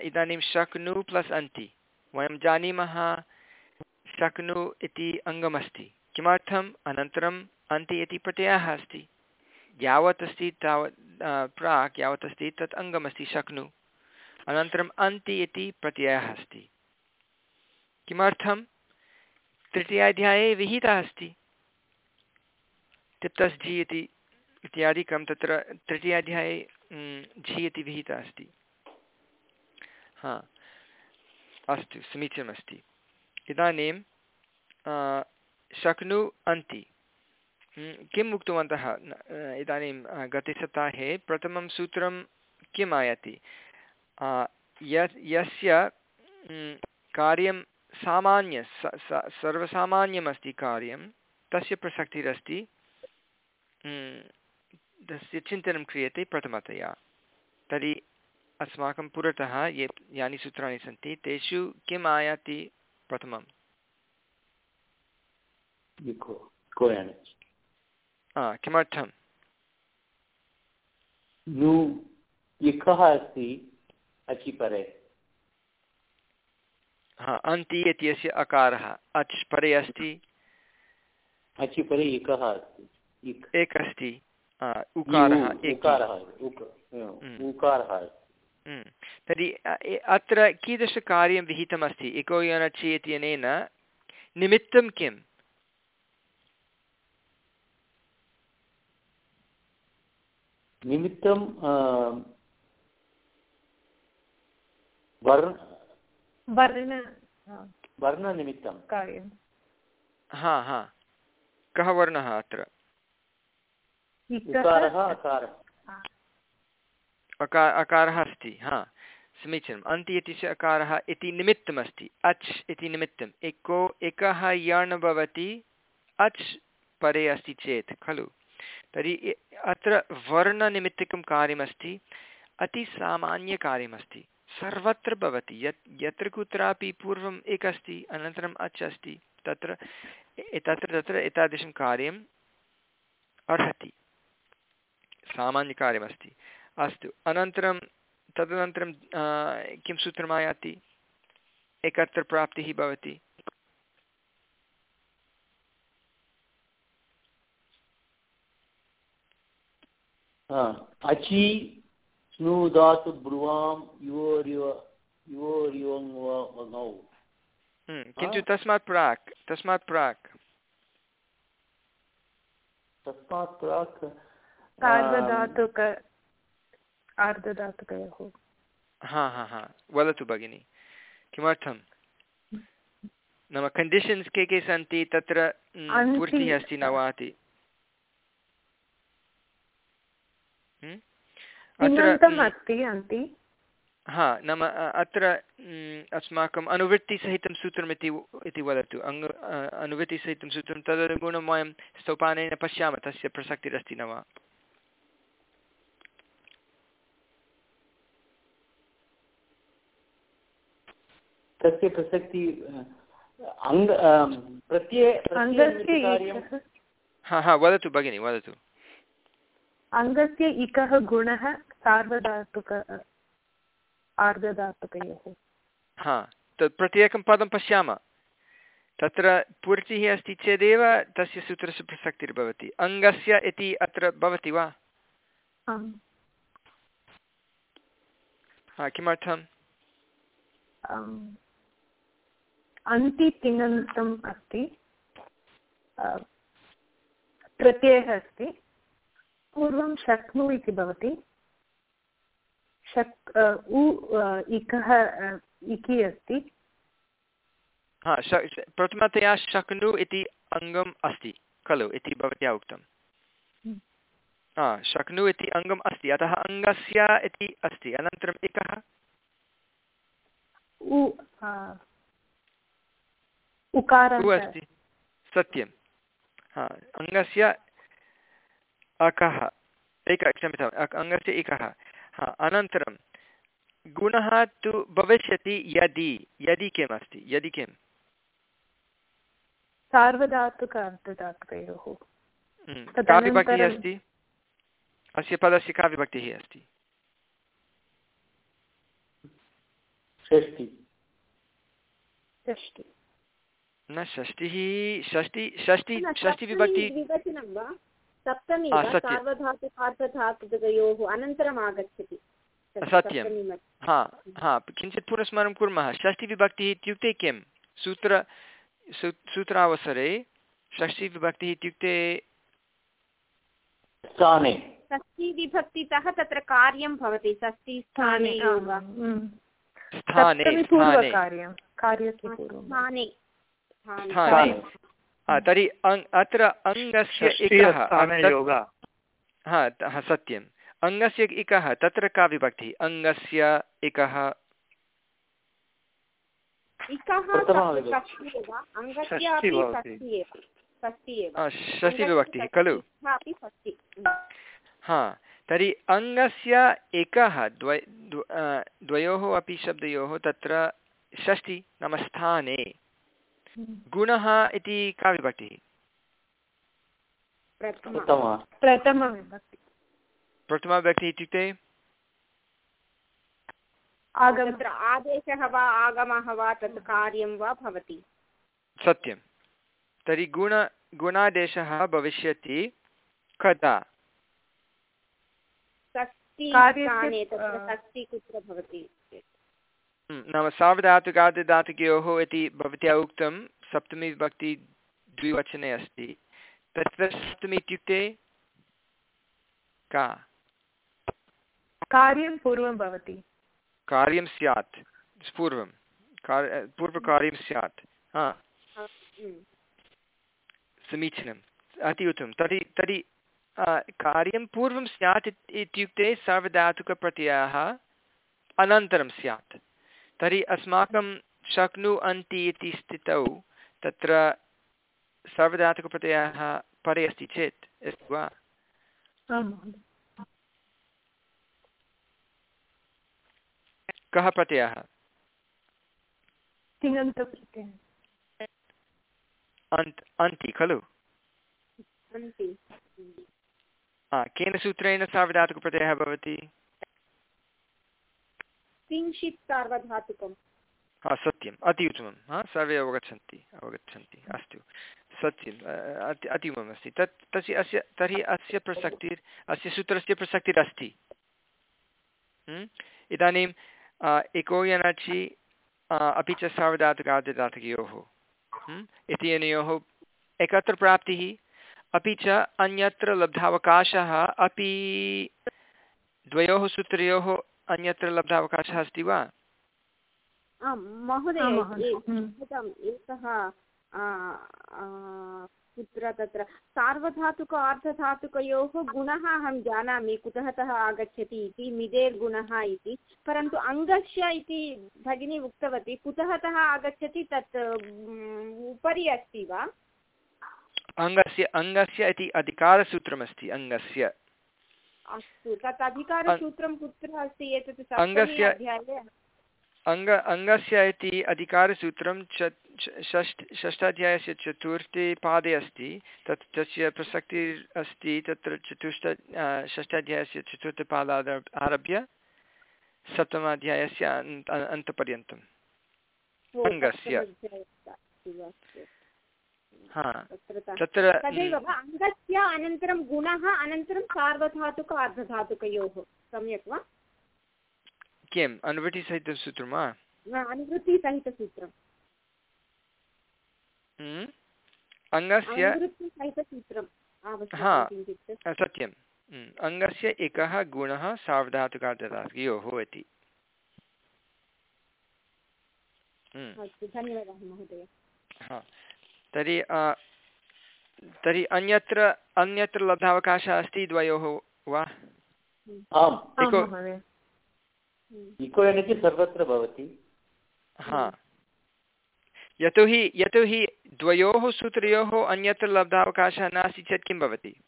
इदानीं शक्नु प्लस् अन्ति। वयं जानीमः शक्नु इति अङ्गमस्ति। किमर्थम्? अनन्तरम् अन्ति इति प्रत्ययः अस्ति। यावत् अस्ति तावत् प्राक् यावत् अस्ति तत् अङ्गमस्ति शक्नु अनन्तरम् अन्ति इति प्रत्ययः अस्ति। किमर्थं तृतीयाध्याये विहितः अस्ति। तिप्तस् झि इति इत्यादिकं तत्र तृतीयाध्याये झि इति विहितः अस्ति। हा, अस्तु, समीचीनमस्ति। इदानीं शक्नु अन्ति। किम् उक्तवन्तः? इदानीं गते सप्ताहे प्रथमं सूत्रं किम् आयाति? यस्य कार्यं सामान्य सर्वसामान्यमस्ति कार्यं तस्य प्रसक्तिरस्ति तस्य चिन्तनं क्रियते प्रथमतया। तर्हि अस्माकं पुरतः ये यानि सूत्राणि सन्ति तेषु किम् आयाति प्रथमं किमर्थं इकः अस्ति? अचिपरे हा अन्ति इत्यस्य अकारः अच् परे अस्ति। अचिपरे एकः अस्ति। एक अस्ति। उकारः उकारः तर्हि अत्र कीदृशकार्यं विहितमस्ति? इको यनचि इत्यनेन निमित्तं किम्? निमित्तं वर्ण वर्ण वर्णनिमित्तं कार्यं हा हा. कः वर्णः अत्र? अकारः। अस्ति हा. समीचीनम्. अन्ति इति अकारः इति निमित्तमस्ति। अच् इति निमित्तम्। एको एकः यण् भवति। अच् परे अस्ति चेत् खलु। तर्हि अत्र वर्णनिमित्तिकं कार्यमस्ति। अतिसामान्यकार्यमस्ति। सर्वत्र भवति। यत् यत्र कुत्रापि पूर्वम् एक अस्ति अनन्तरम् अच् अस्ति तत्र तत्र तत्र एतादृशं कार्यम् अर्हति। सामान्यकार्यमस्ति। अस्तु। अनन्तरं तदनन्तरं किं सूत्रमायाति एकत्र प्राप्तिः भवति। अचि स्नु धातु ब्रुवां युवोर्युव युवोर्युवङौ किन्तु तस्मात् प्राक् तस्मात् प्राक्। तस्मात् प्राक् आर्धधातुकयोः हा हा हा वदतु भगिनि किमर्थं? नाम कण्डिशन्स् के के सन्ति तत्र पूर्तिः अस्ति न वा इति अस्ति हा नाम अत्र अस्माकम् अनुवृत्तिसहितं सूत्रमिति इति वदतु। अङ्ग अनुवृत्तिसहितं सूत्रं तदनुगुणं वयं सोपानेन पश्यामः तस्य प्रसक्तिरस्ति न वा? तस्य प्रसक्ति अङ्ग प्रत्यय हा हा वदतु भगिनि वदतु। अङ्गस्य इकः गुणः सार्वधातुक आर्धधातुकयोः हा तत् प्रत्येकं पदं पश्यामः। तत्र पूर्तिः अस्ति चेदेव तस्य सूत्रस्य प्रसक्तिर्भवति। अङ्गस्य इति अत्र भवति वा? किमर्थम्? अन्ति तिङन्तम् अस्ति। प्रत्ययः अस्ति। पूर्वं शक्नु इति भवति। शक् उ इकः इकि अस्ति। हा प्रथमतया शक्नु इति अङ्गम् अस्ति खलु इति भवत्या उक्तं हा शक्नु इति अङ्गम् अस्ति अतः अङ्गस्य इति अस्ति अनन्तरम् एकः अस्ति सत्यं हा अङ्गस्य अकः एक क्षम्यताम् अङ्गस्य एकः हा अनन्तरं गुणः तु भविष्यति यदि यदि किम् अस्ति यदि किम्? सार्वधातुक हम्म, का विभक्तिः अस्ति? अस्य पदस्य का विभक्तिः अस्ति? षष्टि षष्टि न षष्टिः षष्टि षष्टि षष्टिविभक्ति सप्तमी वा सत्यं। सार्वधातुकार्धधातुकयोः अनन्तरम् आगच्छति सत्यं। हा हा किञ्चित् पुनस्मरणं कुर्मः। षष्टिविभक्तिः इत्युक्ते किं? सूत्र सूत्रावसरे षष्टिविभक्तिः इत्युक्ते स्थाने। षष्टिविभक्तितः तत्र कार्यं भवति षष्टिस्थाने स्थाने। स्थाने। पूर्वकार्यं कार्यस्य पूर्वं स्थाने स्थाने स्थाने हा, तर्हि अङ् अत्र अङ्गस्य इकः हा सत्यम्। अङ्गस्य इकः तत्र का विभक्तिः? अङ्गस्य इकः। हा, षष्टिविभक्तिः खलु? षष्टि हा तर्हि अङ्गस्य एकः द्वय द्वयोः अपि शब्दयोः तत्र षष्टि नाम स्थाने। गुणः इति का विभक्तिः प्रथमा। प्रथमा प्रथमाविभक्तिः इत्युक्ते? आदेशः वा आगमः वा तत् कार्यं वा भवति। सत्यं तर्हि गुण गुणादेशः भविष्यति कदा? षष्टि तत्र षष्टि कुत्र भवति? नाम सार्वधातुकादिधातुकयोः इति भवत्या उक्तं सप्तमी विभक्ति द्विवचने अस्ति। तत्र सप्तमी इत्युक्ते का? कार्यं पूर्वं भवति। कार्यं स्यात्। पूर्वं। कार् पूर्वकार्यं स्यात्। हा। समीचीनम् अति उत्तमं। तर्हि तर्हि कार्यं पूर्वं स्यात् इत्युक्ते सार्वधातुकप्रत्ययः अनन्तरं स्यात्। तर्हि अस्माकं शक्नु अन्ति इति स्थितौ तत्र सार्वधातुकप्रत्ययः परे अस्ति चेत् अस्ति वा? कः प्रत्ययः? अन्ति खलु? केन सूत्रेण सार्वधातुकप्रत्ययः भवति? किञ्चित् सार्वधातुकं हा सत्यम्। अति उत्तमं हा सर्वे अवगच्छन्ति अवगच्छन्ति। अस्तु। सत्यम्। अति अति उत्तमम् अस्ति। तत् तस्य अस्य तर्हि अस्य प्रसक्तिर् अस्य सूत्रस्य प्रसक्तिरस्ति। हम्? इदानीं अ, इको अपि च सार्वधातुकादिधातुकयोः हम्? इति अनयोः एकत्र प्राप्तिः अपि च अन्यत्र लब्धावकाशः अपि द्वयोः सूत्रयोः अन्यत्र लब्धावकाशः अस्ति वा? आं महोदय हम्म। एकः कुत्र तत्र सार्वधातुक अर्धधातुकयोः गुणः अहं जानामि कुतः आगच्छति इति मिदेर्गुणः इति। परन्तु अङ्गस्य इति भगिनी उक्तवती कुतः आगच्छति तत् उपरि अस्ति वा? अङ्गस्य अङ्गस्य इति अधिकारसूत्रमस्ति अङ्गस्य। अस्तु। तत् अधिकारसूत्रं कुत्र अस्ति एतत् अङ्गस्य- अङ्ग अङ्गस्य इति अधिकारसूत्रं षष्ठ षष्ठाध्यायस्य चतुर्थे पादे अस्ति। तत् तस्य प्रसक्तिः अस्ति। तत्र चतुष्ट षष्ठाध्यायस्य चतुर्थपादाद आरभ्य सप्तमाध्यायस्य अन्त अन्तपर्यन्तम्। अङ्गस्य। सप्तमी अध्याये अस्ति वा? अस्तु। हा तत्र तदेव अङ्गस्य अनन्तरं गुणः अनन्तरं सार्वधातुक अर्धधातुकयोः. सम्यक् वा? किम्? अनुवृत्तिसहितं सूत्रं वा अनुवृत्तिसहितसूत्रम्. हम्म? अङ्गस्य सत्यम्. हम्म, अङ्गस्य एकः गुणः सार्वधातुकार्धधातुकयोः इति. हम्म, धन्यवादः महोदय. हा. तर्हि अ, तर्हि अन्यत्र अन्यत्र लब्धावकाशः अस्ति द्वयोः वा? आम्। इको इको एनचि सर्वत्र भवति। हा। यतोहि यतोहि द्वयोः सूत्रयोः अन्यत्र लब्धावकाशः नास्ति चेत् किं भवति?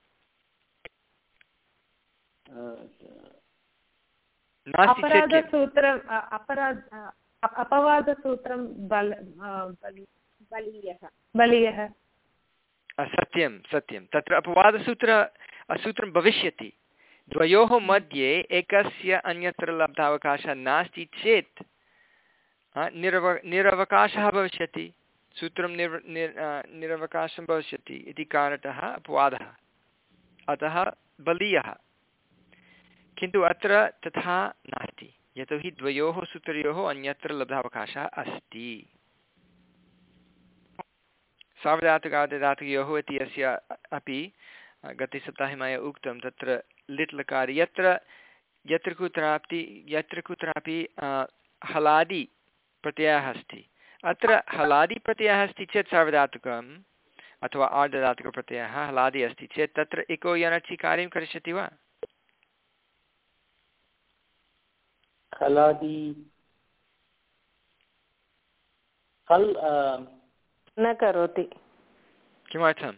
अपराधसूत्रम् अपराध अपवादसूत्रं बलि- बलीयः। बलीयः। सत्यं सत्यं। तत्र अपवादसूत्र सूत्रं भविष्यति। द्वयोः मध्ये एकस्य अन्यत्र लब्धावकाशः नास्ति चेत् अ, निरव निरवकाशः भविष्यति। सूत्रं निर् निर् निरवकाशं भविष्यति इति कारणतः अपवादः। अतः बलीयः। किन्तु अत्र तथा नास्ति। यतोहि द्वयोः सूत्रयोः अन्यत्र लब्धावकाशः अस्ति। सार्वधातुकार्धधातुकयोः इति अस्य अपि गतसप्ताहे मया उक्तं तत्र लिट् लकारे यत्र यत्र कुत्रापि यत्र कुत्रापि हलादि प्रत्ययः अस्ति। अत्र हलादि प्रत्ययः अस्ति चेत् सार्वधातुकम् अथवा आर्धधातुकप्रत्ययः हलादि अस्ति चेत् तत्र इको यनचि कार्यं करिष्यति वा? हलादि, हल् न करोति। किमर्थम्?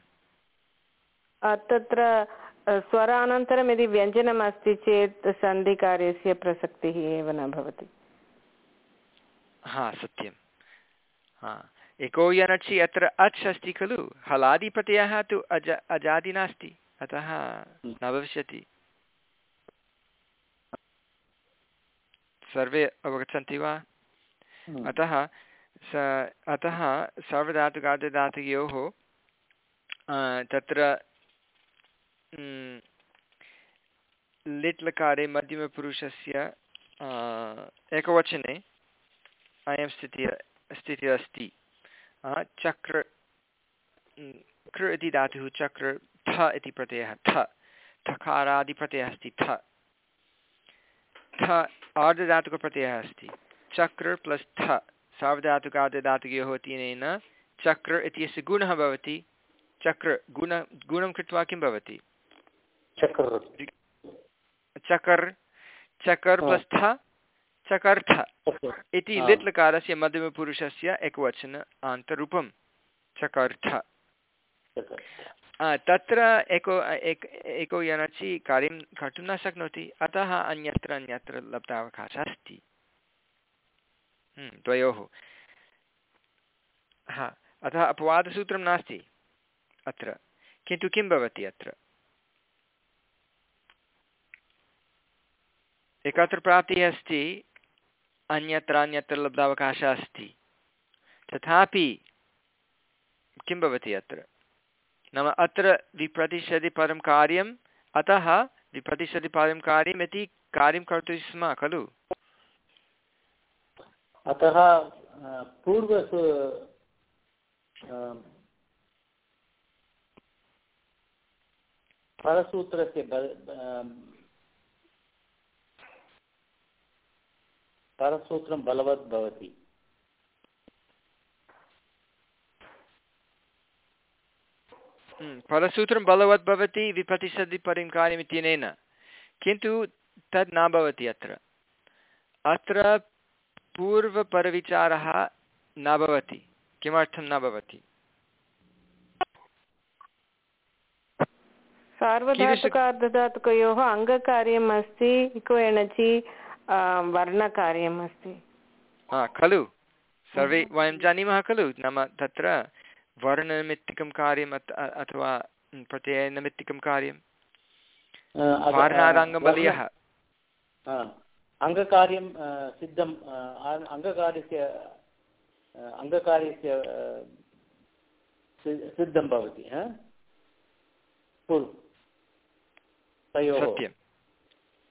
अ, तत्र स्वरानन्तरं यदि व्यञ्जनम् अस्ति चेत् सन्धिकार्यस्य प्रसक्तिः एव न भवति। हा सत्यं हा। एको यनचि अत्र अच् अस्ति खलु? हलादिप्रत्ययः तु अज अजादि नास्ति। अतः न भविष्यति। सर्वे अवगच्छन्ति वा? अतः स अतः सार्वधातुकार्धधातुकयोः अ, तत्र लिट् लकारे मध्यमपुरुषस्य एकवचने अयं स्थितिः स्थितिः अस्ति। चक्र कृ इति धातुः चक्र थ इति प्रत्ययः थ। थकारादिप्रत्ययः अस्ति थ। थ आर्धधातुकप्रत्ययः अस्ति। चक्र प्लस् थ। सार्वधातुकार्धधातुकयोः इत्यनेन चक्र इत्यस्य गुणः भवति चक्र गुण गुणं कृत्वा किं भवति? चक्र। चकर् चकर्। प्लस् थ चकर्थ इति हा। लिट् लकारस्य मध्यमपुरुषस्य एकवचन आन्तरूपं चकर्थ। तत्र एको एक एको यनचि कार्यं कर्तुं न शक्नोति अतः अन्यत्र अन्यत्र लब्धावकाशः अस्ति। द्वयोः। हा, अतः अपवादसूत्रं नास्ति अत्र। किन्तु किं भवति अत्र? एकत्र प्राप्तिः अस्ति अन्यत्र अन्यत्र लब्धावकाशः अस्ति। तथापि किं भवति अत्र? नाम अत्र विप्रतिशति कार्यम्, अतः विप्रतिशति परं कार्यम् इति कार्यं करोति स्म, खलु? अतः ब- अ, परसूत्रं बलवत् भवति। हम्म, फलसूत्रं बलवत् भवति विप्रतिशति परं किन्तु तद् न भवति अत्र। अत्र पूर्वपरविचारः न भवति। किमर्थं न भवति? सार्वधातुकार्धधातुकयोः अङ्गकार्यम् अस्ति इको एणचि वर्णकार्यम् अस्ति। हा खलु। सर्वे वयं जानीमः खलु। नाम तत्र वर्णनिमित्तिकं कार्यम् अथ- अथवा प्रत्ययनिमित्तिकं कार्यं वारणादाङ्गबलीयः। अङ्गकार्यं सिद्धं अ- अङ्गकार्यस्य अङ्गकार्यस्य सिद्धं भवति हा? तयोः। सत्यं।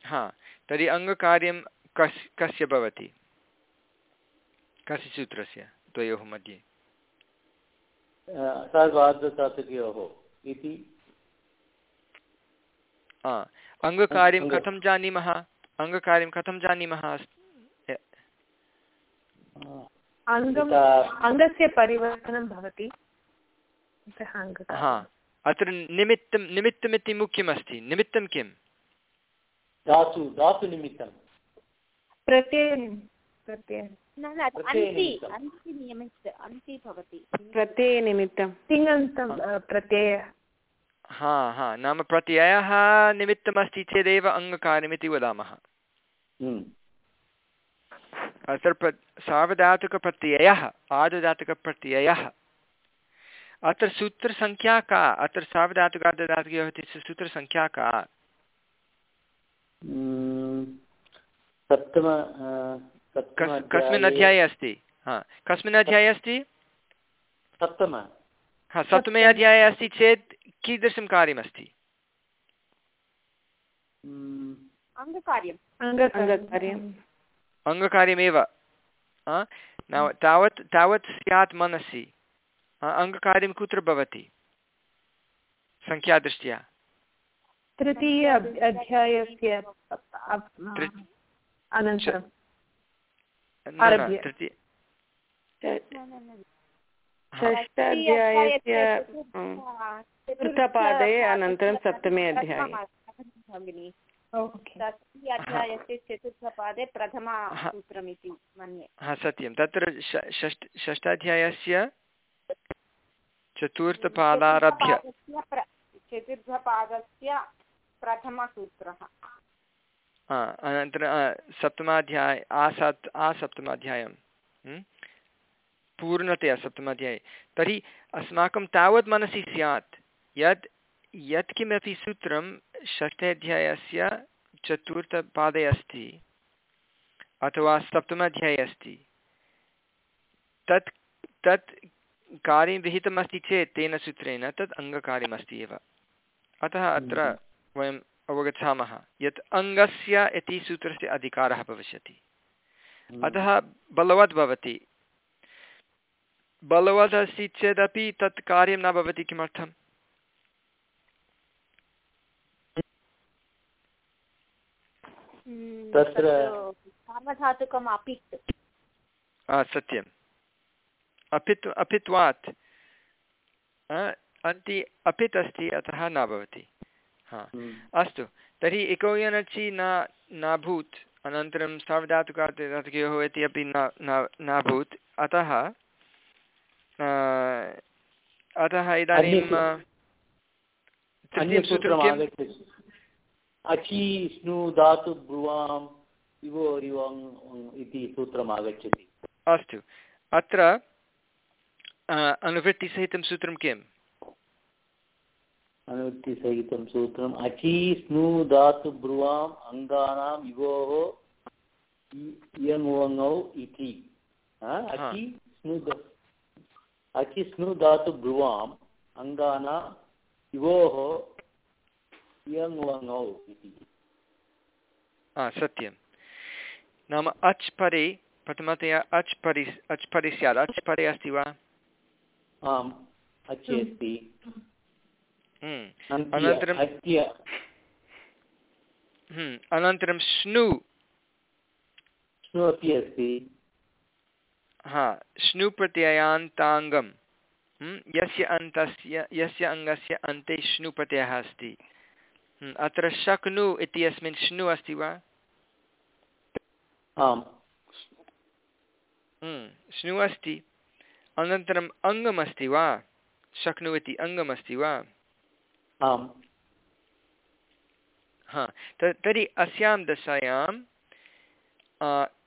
हा तर्हि अङ्गकार्यं कस् कस्य भवति? कस्य सूत्रस्य द्वयोः मध्ये? सर्वार्धधातुकयोः इति। अङ्गकार्यं कथं जानीमः? अङ्गकार्यं कथं जानीमः? अ, अङ्गस्य परिवर्तनं भवति। हा। अत्र निमित्तं निमित्तमिति मुख्यमस्ति। निमित्तं किं धातु धातुनिमित्तं। प्रत्यय प्रत्यय न न अन्ति अन्ति नियमित अन्ति भवति। प्रत्ययनिमित्तं। प्रत्यय। हा हा। नाम प्रत्ययः निमित्तमस्ति चेदेव अङ्गकार्यमिति वदामः। अत्र प्र सार्वधातुकप्रत्ययः आर्धधातुकप्रत्ययः अत्र सूत्रसङ्ख्या का अत्र सार्वधातुकार्धधातुकयोः इत्यस्य सूत्रसङ्ख्या का। कस् कस्मिन् अध्याये अस्ति? हा कस्मिन् अध्याये अस्ति? सप्तम। हा सप्तमे अध्याये अस्ति चेत् कीदृशं कार्यमस्ति? अङ्गकार्यम् अङ्गकार्यमेव नाम तावत् तावत् स्यात् मनसि अङ्गकार्यं कुत्र भवति सङ्ख्यादृष्ट्या तृतीय अध्यायस्य षष्ठाध्यायस्य चतुर्थपादे अनन्तरं सप्तमे अध्याये अध्यायस्य चतुर्थपादे प्रथमसूत्रमिति मन्ये। हा सत्यं। तत्र षष्ठाध्यायस्य चतुर्थपादारभ्य। चतुर्थपादस्य प्रथमसूत्रः अनन्तरं सप्तमाध्याय आसप्त आसप्तमाध्यायं। पूर्णतया सप्तमाध्याये। तर्हि अस्माकं तावत् मनसि स्यात्। यत् यत्किमपि सूत्रं षष्ठाध्यायस्य चतुर्थपादे अस्ति अथवा सप्तमाध्याये अस्ति तत् तत् कार्यं विहितमस्ति चेत् तेन सूत्रेण तत् अङ्गकार्यमस्ति एव। अतः अत्र वयम् अवगच्छामः यत् अङ्गस्य इति सूत्रस्य अधिकारः भविष्यति। अतः बलवत् भवति। बलवत् अस्ति चेदपि तत् कार्यं न भवति किमर्थम्? तत्र सार्वधातुकम् अपित् सत्यम्। अपित् अपित्वात्। अन्ति अपित् अस्ति अतः न भवति। हा। अस्तु तर्हि इकोयनचि न नाभूत् अनन्तरं सार्वधातुकार्धातुकयोः इति अपि न नाभूत् अतः अतः इदानीं अचि स्नु धातु ब्रुवाम् इवो इति सूत्रम् आगच्छति अस्तु। अत्र अनुवृत्तिसहितं सूत्रं किम्? अनुवृत्तिसहितं सूत्रम् अचि स्नु धातु ब्रुवाम् अङ्गानाम् इवोः इयङौ इति। अचि स्नु अचि स्नु धातु ब्रुवाम् अङ्गानाम् इवोः इयङौ इति सत्यं नाम अच् परे प्रथमतया अच् परि अच् परि स्यात्। अच् परे अस्ति वा? आम् अचि अस्ति। अनन्तरं अनन्तरं स्नु स्नु अपि अस्ति। हा स्नु प्रत्ययान्ताङ्गं यस्य अन्तस्य यस्य अङ्गस्य अन्ते स्नु प्रत्ययः अस्ति। अत्र शक्नु इत्यस्मिन् स्नु अस्ति वा? आम्। स्नु अस्ति। अनन्तरम् अङ्गमस्ति वा? शक्नु इति अङ्गमस्ति वा? आम्। हा तर्हि अस्यां दशायां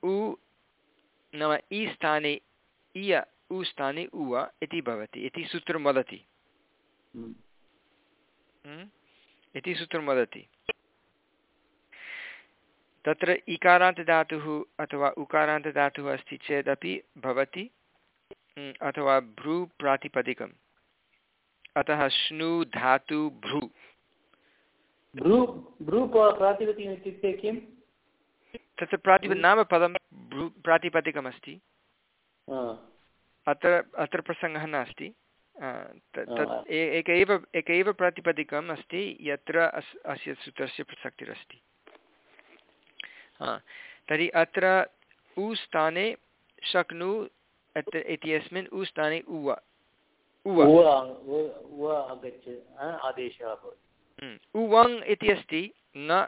उ नाम इ स्थाने इय उ स्थाने उव इति भवति इति सूत्रं वदति। इति सूत्रं वदति। तत्र इकारान्तदातुः अथवा उकारान्तदातुः अस्ति चेदपि भवति अथवा भ्रूप्रातिपदिकम् अतः श्नु धातु भ्रू। भ्रू भ्रू प्रातिपदिकम् इत्युक्ते किं तत्र प्रातिप नाम पदं भ्रू प्रातिपदिकमस्ति। अत्र अत्र प्रसङ्गः नास्ति। तत् एक एव एक एव प्रातिपदिकम् अस्ति यत्र अस् अस्य सूत्रस्य प्रसक्तिरस्ति। तर्हि अत्र उ स्थाने शक्नु इत्यस्मिन् उ स्थाने उव उवङ् इति अस्ति न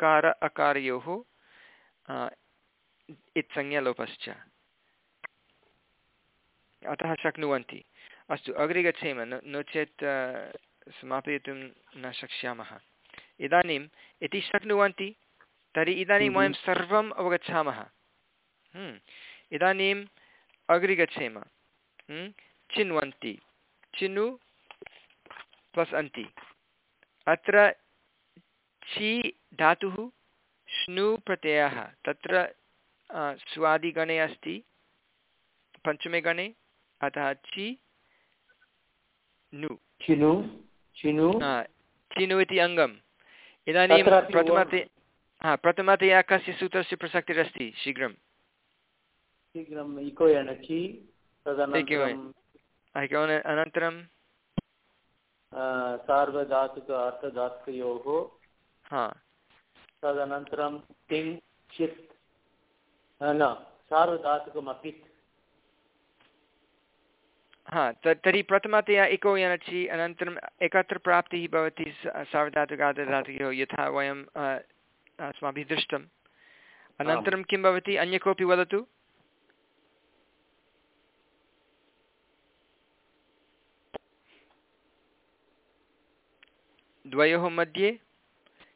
कार अकारयोः इत्संज्ञलोपश्च। अतः शक्नुवन्ति। अस्तु अग्रे गच्छेम न नो चेत् समापयितुं न शक्ष्यामः। इदानीम् इति शक्नुवन्ति तर्हि इदानीं वयं सर्वम् अवगच्छामः। इदानीम् अग्रे गच्छेम। चिन्वन्ति। चिनु प्लस् अन्ति। अत्र चि धातुः श्नु प्रत्ययः। तत्र स्वादिगणे अस्ति पञ्चमे गणे अतः चि नु चिनु चिनु। चिनु इति अङ्गम्। इदानीं प्रथमते हा प्रथमतया कस्य सूत्रस्य प्रसक्तिरस्ति शीघ्रं अनन्तरं सार्वधातुक अर्थधातुकयोः। हा। तदनन्तरं तिङ् चित् न सार्वधातुकमपि हा तर्हि प्रथमतया इको यनचि अनन्तरम् एकत्र प्राप्तिः भवति सार्वधातुकार्धधातुकयोः यथा वयम् अस्माभिः दृष्टम्। अनन्तरं किं भवति? अन्य कोऽपि वदतु? द्वयोः मध्ये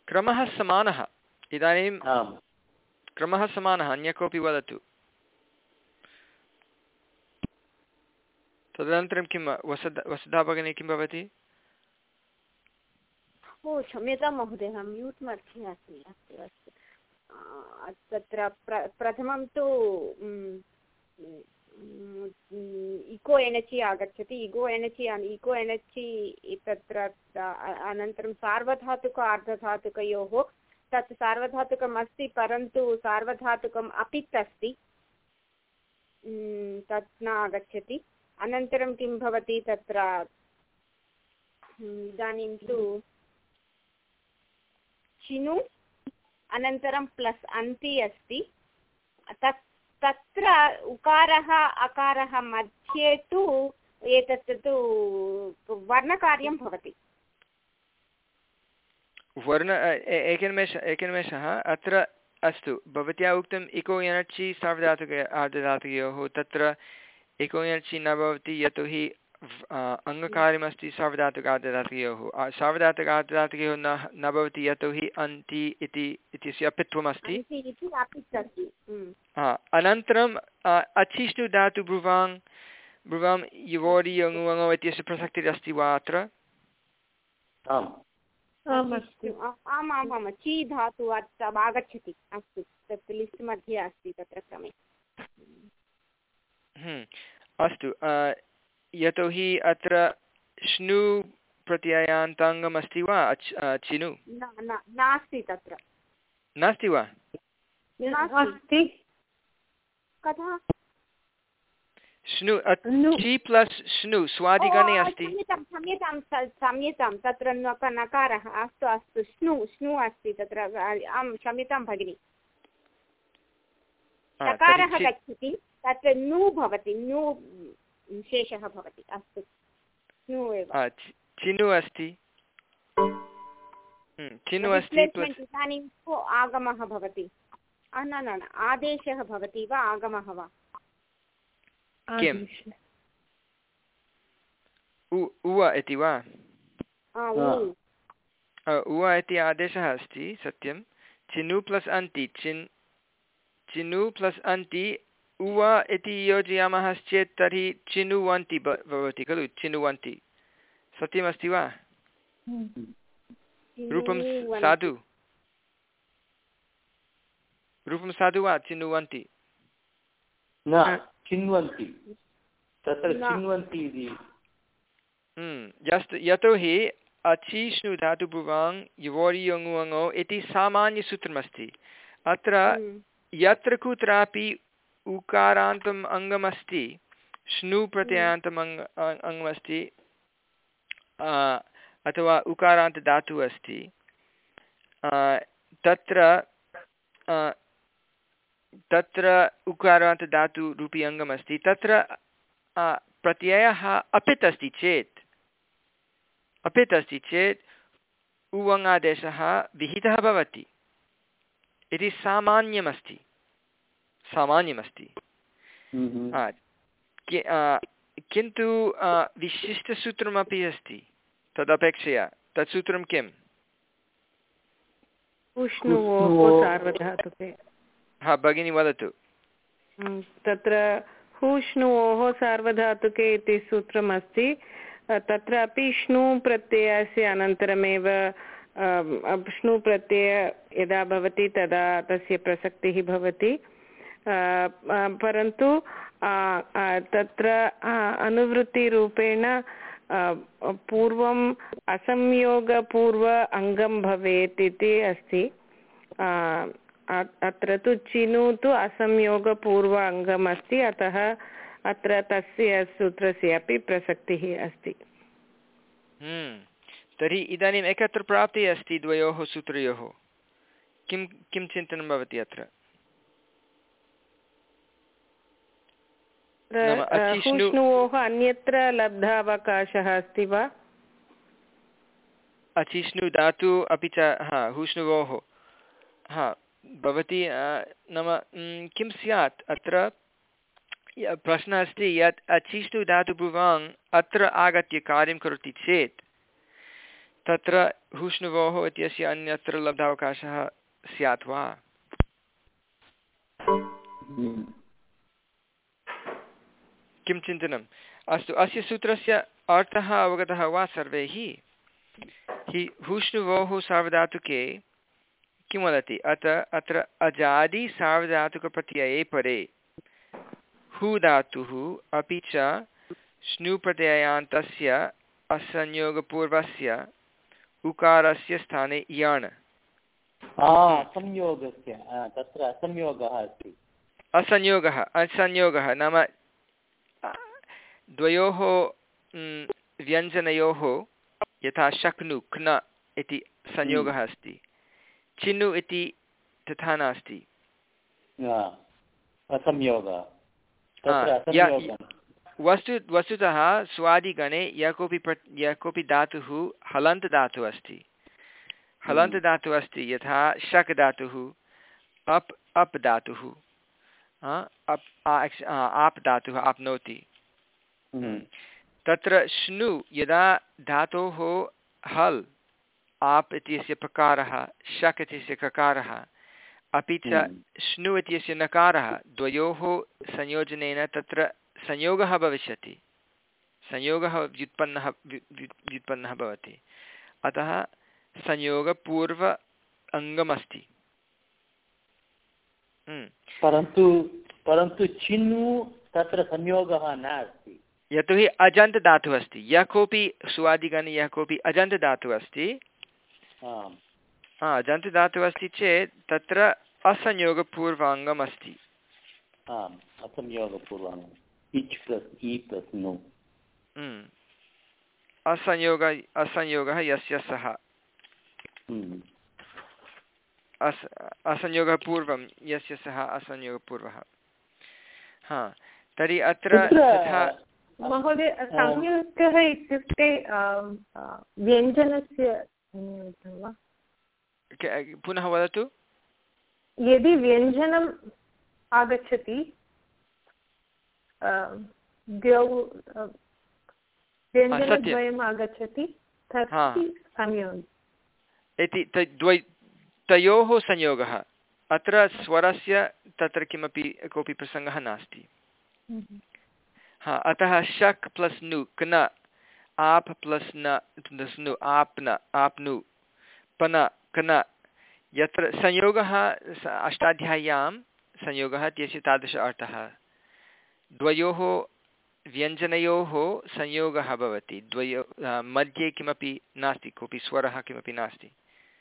क्रमः समानः। इदानीं क्रमः समानः अन्य कोऽपि वदतु। तदनन्तरं किं वसद वसुधा भगिनी किं भवति? ओ, क्षम्यतां महोदय म्यूट् मध्ये अस्मि, अस्तु अस्तु। तत्र प्र प्रथमं तु इको एनचि आगच्छति। इगो एनचि इको एनचि तत्र अनन्तरं सार्वधातुक अर्धधातुकयोः तत् सार्वधातुकम् अस्ति, परन्तु सार्वधातुकम् अपित् अस्ति तत् न आगच्छति। अनन्तरं किं भवति तत्र? इदानीं तु चिनु, अनन्तरं प्लस् अन्ति अस्ति। तत्, तत्र उकारः, अकारः मध्ये तु एतत् तु वर्णकार्यं भवति। वर्ण एकनिमेष, एकनिमेषः, अत्र अस्तु। भवत्या उक्तम् इको यनचि सार्वधातुक, आर्धधातुकयोः, तत्र इको यनचि न भवति यतोहि अङ्गकार्यमस्ति सार्वधातुकार्धधातुकयोः सार्वधातुकार्धधातुकयोः न न भवति यतोहि अन्ति इति इत्यस्य अपित्वमस्ति। अनन्तरम् अचिष्णु धातु ब्रुवाङ् ब्रुवां युवोरि अङुवङो इत्यस्य प्रसक्तिरस्ति वा अत्र? आम्। आम् आम् धातु आगच्छति अस्तु तत् लिस्ट् मध्ये अस्ति तत्र क्रमे। अस्तु यतोहि अत्र श्नु प्रत्ययान्ताङ्गमस्ति वा? चिनु? नास्ति तत्र। नास्ति वा? अस्ति कथा? श्नु चि प्लस् श्नु स्वादिगणे अस्ति। क्षम्यतां क्षम्यतां तत्र नकारः अस्तु अस्तु श्नु श्नु अस्ति तत्र आं क्षम्यतां भगिनि। नकारः गच्छति। तत्र नु भवति नु शेषः भवति अस्तु। नु एव। चिनु अस्ति? चिनु अस्ति इदानीं को आगमः भवति। न न आदेशः भवति वा आगमः वा? उव इति वा? उव इति आदेशः अस्ति सत्यं। चिनु प्लस् अन्ति चिन् चिनु प्लस् अन्ति उव इति योजयामश्चेत् तर्हि चिनुवन्ति भवति खलु? चिनुवन्ति। सत्यमस्ति वा? रूपं साधु। रूपं साधु वा? चिनुवन्ति। न चिन्वन्ति। तत्र चिन्वन्ति इति। यतोहि अचिष्णु धातुभुवाङ् युवोरि इति सामान्यसूत्रमस्ति। अत्र यत्र कुत्रापि उकारान्तम् अङ्गमस्ति श्नु प्रत्ययान्तम् अङ्ग अङ्गमस्ति अथवा उकारान्तधातुः अस्ति। तत्र तत्र उकारान्तधातुरूपी अङ्गमस्ति। तत्र प्रत्ययः अपित् अस्ति चेत् अपित् अस्ति चेत् उवङादेशः विहितः भवति। इति सामान्यमस्ति। सामान्यमस्ति। किन्तु विशिष्टसूत्रमपि अस्ति तदपेक्षया। तत् सूत्रं किम् हा भगिनी वदतु। तत्र हूष्णुवोः सार्वधातुके इति सूत्रमस्ति। तत्रापि श्नु प्रत्ययस्य अनन्तरमेव श्नु प्रत्यय यदा भवति तदा तस्य प्रसक्तिः भवति। परन्तु तत्र अनुवृत्तिरूपेण पूर्वम् असंयोगपूर्व अङ्गं भवेत् इति अस्ति। अत्र तु चिनु तु असंयोगपूर्व अङ्गम् अस्ति अतः अत्र तस्य सूत्रस्य अपि प्रसक्तिः अस्ति। हम्म, तर्हि इदानीम् एकत्र प्राप्तिः अस्ति द्वयोः सूत्रयोः। किं किं चिन्तनं भवति अत्र? हूष्णुवोः अन्यत्र लब्धावकाशः अस्ति वा? अचिष्णु धातु अपि च हा हूष्णुवोः। हा भवती नाम किं स्यात् अत्र? प्रश्नः अस्ति यत् अचिष्टु धातुभुवाङ् अत्र आगत्य कार्यं करोति चेत् तत्र हूष्णुवोः इत्यस्य अन्यत्र लब्धावकाशः स्यात् वा? किं चिन्तनम्? अस्तु अस्य सूत्रस्य अर्थः अवगतः वा सर्वैः? हि हूष्णुवोः सार्वधातुके किं वदति? अत अत्र अजादि सार्वधातुकप्रत्यये परे हु धातुः अपि च स्नुप्रत्ययान्तस्य असंयोगपूर्वस्य उकारस्य स्थाने यण् असंयोगस्य तत्र असंयोगः अस्ति। असंयोगः असंयोगः नाम द्वयोः व्यञ्जनयोः यथा शक्नु क्न इति संयोगः अस्ति। चिनु इति तथा नास्ति। वस्तु वस्तुतः स्वादिगणे यः कोऽपि प्र यः कोऽपि धातुः हलन्त धातुः अस्ति। हलन्त धातुः अस्ति यथा शक् धातुः अप् अप् धातुः। आप् धातुः आप्नोति। तत्र श्नु यदा धातोः हल् आप् इत्यस्य प्रकारः शक् इत्यस्य ककारः अपि च हम्म। श्नु इत्यस्य नकारः द्वयोः संयोजनेन तत्र संयोगः भविष्यति संयोगः व्युत्पन्नः व्युत्पन्नः भवति अतः संयोगपूर्व अङ्गमस्ति हम्म। परन्तु परन्तु चिनु तत्र संयोगः नास्ति। यतोहि अजन्तदातुः अस्ति। यः कोऽपि सुवादिगणे यः कोऽपि अजन्तदातुः अस्ति हा जन्तुधातुः अस्ति चेत् तत्र असंयोगपूर्वाङ्गम् अस्ति। आम् असंयोगपूर्वाङ्गम्। इच् प्लस् इ प्लस् नु। असंयोग असंयोगः यस्य सः। अस् असंयोगः पूर्वं यस्य सः असंयोगपूर्वः। हा तर्हि अत्र तथा महोदय संयोगः इत्युक्ते व्यञ्जनस्य पुनः वदतु। यदि व्यञ्जनम् आगच्छति द्वौ व्यञ्जनद्वयम् आगच्छति इति द्वै तयोः संयोगः। अत्र स्वरस्य तत्र किमपि कोऽपि प्रसङ्गः नास्ति। हम्म। हा अतः शक् प्लस् नु क्न आप् प्लस् न नु आप्न आप्नु पन कन यत्र संयोगः अष्टाध्याय्यां संयोगः इत्यस्य तादृश अर्थः। द्वयोः व्यञ्जनयोः संयोगः भवति। द्वयो मध्ये किमपि नास्ति कोऽपि स्वरः किमपि नास्ति।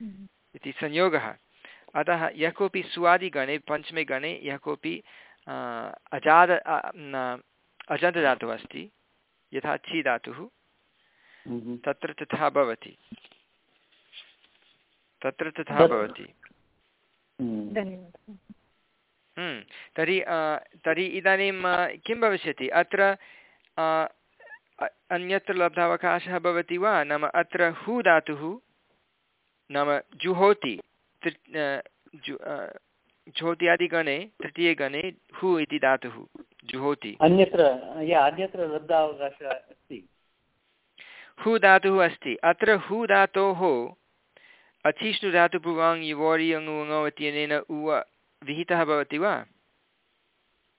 हम्म। इति संयोगः अतः यः कोऽपि सुवादिगणे पञ्चमे गणे यः कोऽपि अजाद अजन्तदातुः अस्ति यथा छि धातुः हम्म। तत्र तथा भवति तत्र तथा भवति हम्म। हम्म। तर्हि तर्हि इदानीं किं भविष्यति अत्र अन्यत्र लब्धावकाशः भवति वा नाम अत्र हु धातुः नाम जुहोति झोत्यादिगणे तृतीयगणे हु इति धातुः जुहोति। अन्यत्र अन्यत्र लब्धावकाशः अस्ति? हु धातुः अस्ति। अत्र हु धातोः अचिष्णुधातुपूर्वाङ् युवोरि अङु इत्यनेन उ विहितः भवति वा?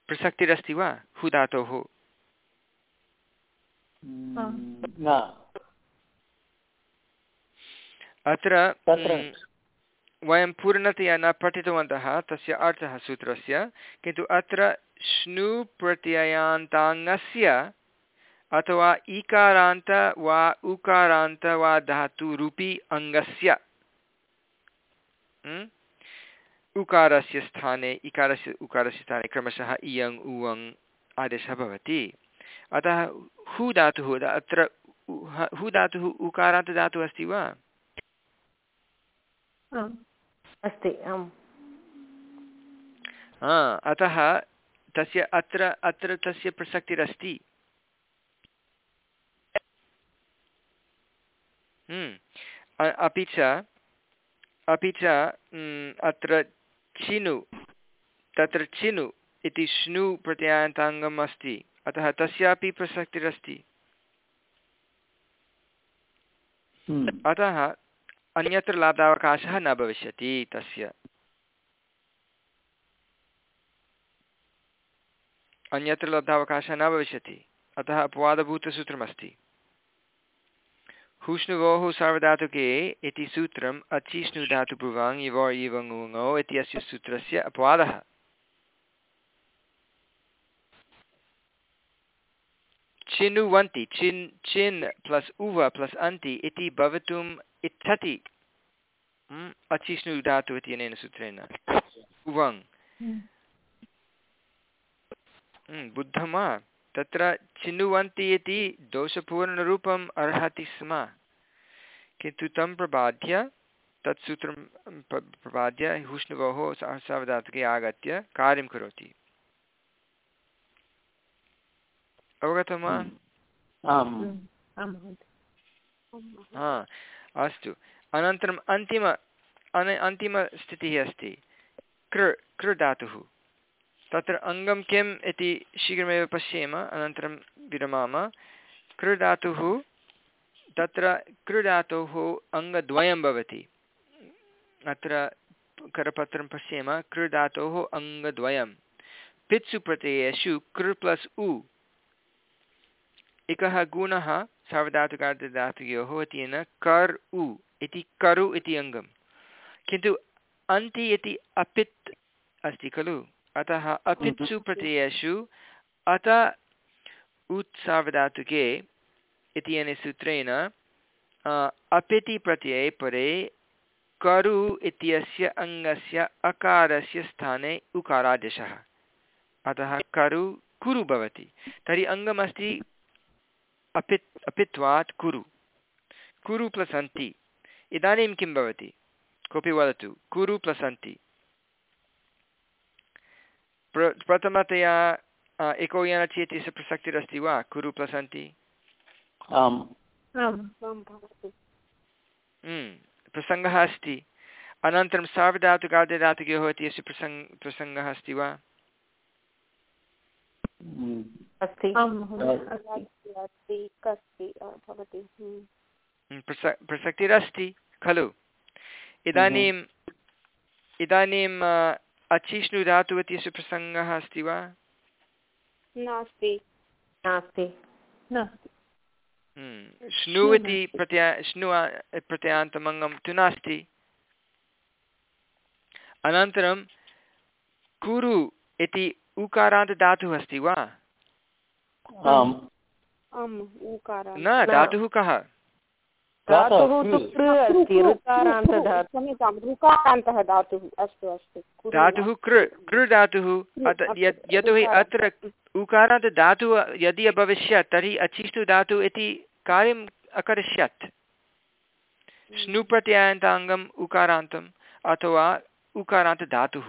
प्रसक्तिरस्ति वा हु धातोः? न। अत्र वयं पूर्णतया न पठितवन्तः तस्य अर्थः सूत्रस्य किन्तु अत्र श्नु प्रत्ययान्ताङ्गस्य अथवा ईकारान्त वा उकारान्त वा धातुरूपी अङ्गस्य उकारस्य स्थाने इकारस्य उकारस्य स्थाने क्रमशः इयङ् उवङ् आदेशः भवति। अतः हु धातुः अत्र हु धातुः उकारान्तधातुः अस्ति वा? अस्ति आम्। अतः तस्य अत्र अत्र तस्य प्रसक्तिरस्ति। हम्म, अपि च अपि च अत्र चिनु तत्र चिनु इति श्नु प्रत्ययान्ताङ्गम् अस्ति। अतः तस्यापि प्रसक्तिरस्ति। हम्म। अतः अन्यत्र लाभावकाशः न भविष्यति तस्य। अन्यत्र लब्धावकाशः न भविष्यति। अतः अपवादभूतसूत्रमस्ति। हुष्णुवोः सार्वधातुके इति सूत्रम् अचिष्णुधातुपूर्वाङ् इवो इवङो इत्यस्य सूत्रस्य अपवादः। चिनुवन्ति, चिन् चिन् प्लस् उव प्लस् अन्ति इति भवितुम् इच्छति अचिष्णु धातु इत्यनेन सूत्रेण उवङ् बुद्धं वा तत्र चिनुवन्ति इति दोषपूर्णरूपम् अर्हति स्म किन्तु तं प्रबाद्य तत् सूत्रं प्रबाद्य हुष्णुवोः सावधातुके आगत्य कार्यं करोति अवगतं वा हा अस्तु। अनन्तरम् अन्तिम अन अन्तिमस्थितिः अस्ति। कृ कृ धातुः तत्र अङ्गं किम् इति शीघ्रमेव पश्येम, अनन्तरं विरमाम। कृ धातुः तत्र कृ धातोः अङ्गद्वयं भवति। अत्र करपत्रं पश्येम कृ धातोः अङ्गद्वयं। पित्सु प्रत्ययेषु कृ प्लस् उ। एकः गुणः सार्वधातुकार्धधातुयोः कर् उ इति करु इति अङ्गं किन्तु अन्ति इति अपित् अस्ति खलु अतः अपित्सु प्रत्ययेषु अत उत्सावधातुके इत्यनेन सूत्रेण अपिति प्रत्यये परे करु इत्यस्य अङ्गस्य अकारस्य स्थाने उकारादेशः अतः करु कुरु भवति तर्हि अङ्गमस्ति अपित् अपित्वात् कुरु। कुरु प्लस् अन्ति इदानीं किं भवति? कोऽपि वदतु। कुरु प्लस् अन्ति प्र प्रथमतया एको यनचि इत्यस्य प्रसक्तिरस्ति वा? कुरु प्लस् अन्ति प्रसङ्गः अस्ति। अनन्तरं सार्वधातुकार्धधातुकयोः इत्यस्य प्रसङ्ग प्रसङ्गः अस्ति वा? अस्ति। प्रसक्तिरस्ति खलु। इदानीम् इदानीम् अचिष्णु धातु इत्यस्य प्रसङ्गः अस्ति वा? नास्ति। नास्ति। श्नु इति प्रत्यय श्नु प्रत्ययान्तमङ्गं तु नास्ति। अनन्तरं कुरु इति उकारान्तदातुः अस्ति वा? न धातुः कः? धातुः कृ कृ धातुः। यतोहि अत्र उकारान्त धातुः यदि अभविष्यत् तर्हि अचिष्टु धातुः इति कार्यम् अकरिष्यत्। स्नुप्रत्ययान्ताङ्गम् उकारान्तम् अथवा उकारान्तधातुः।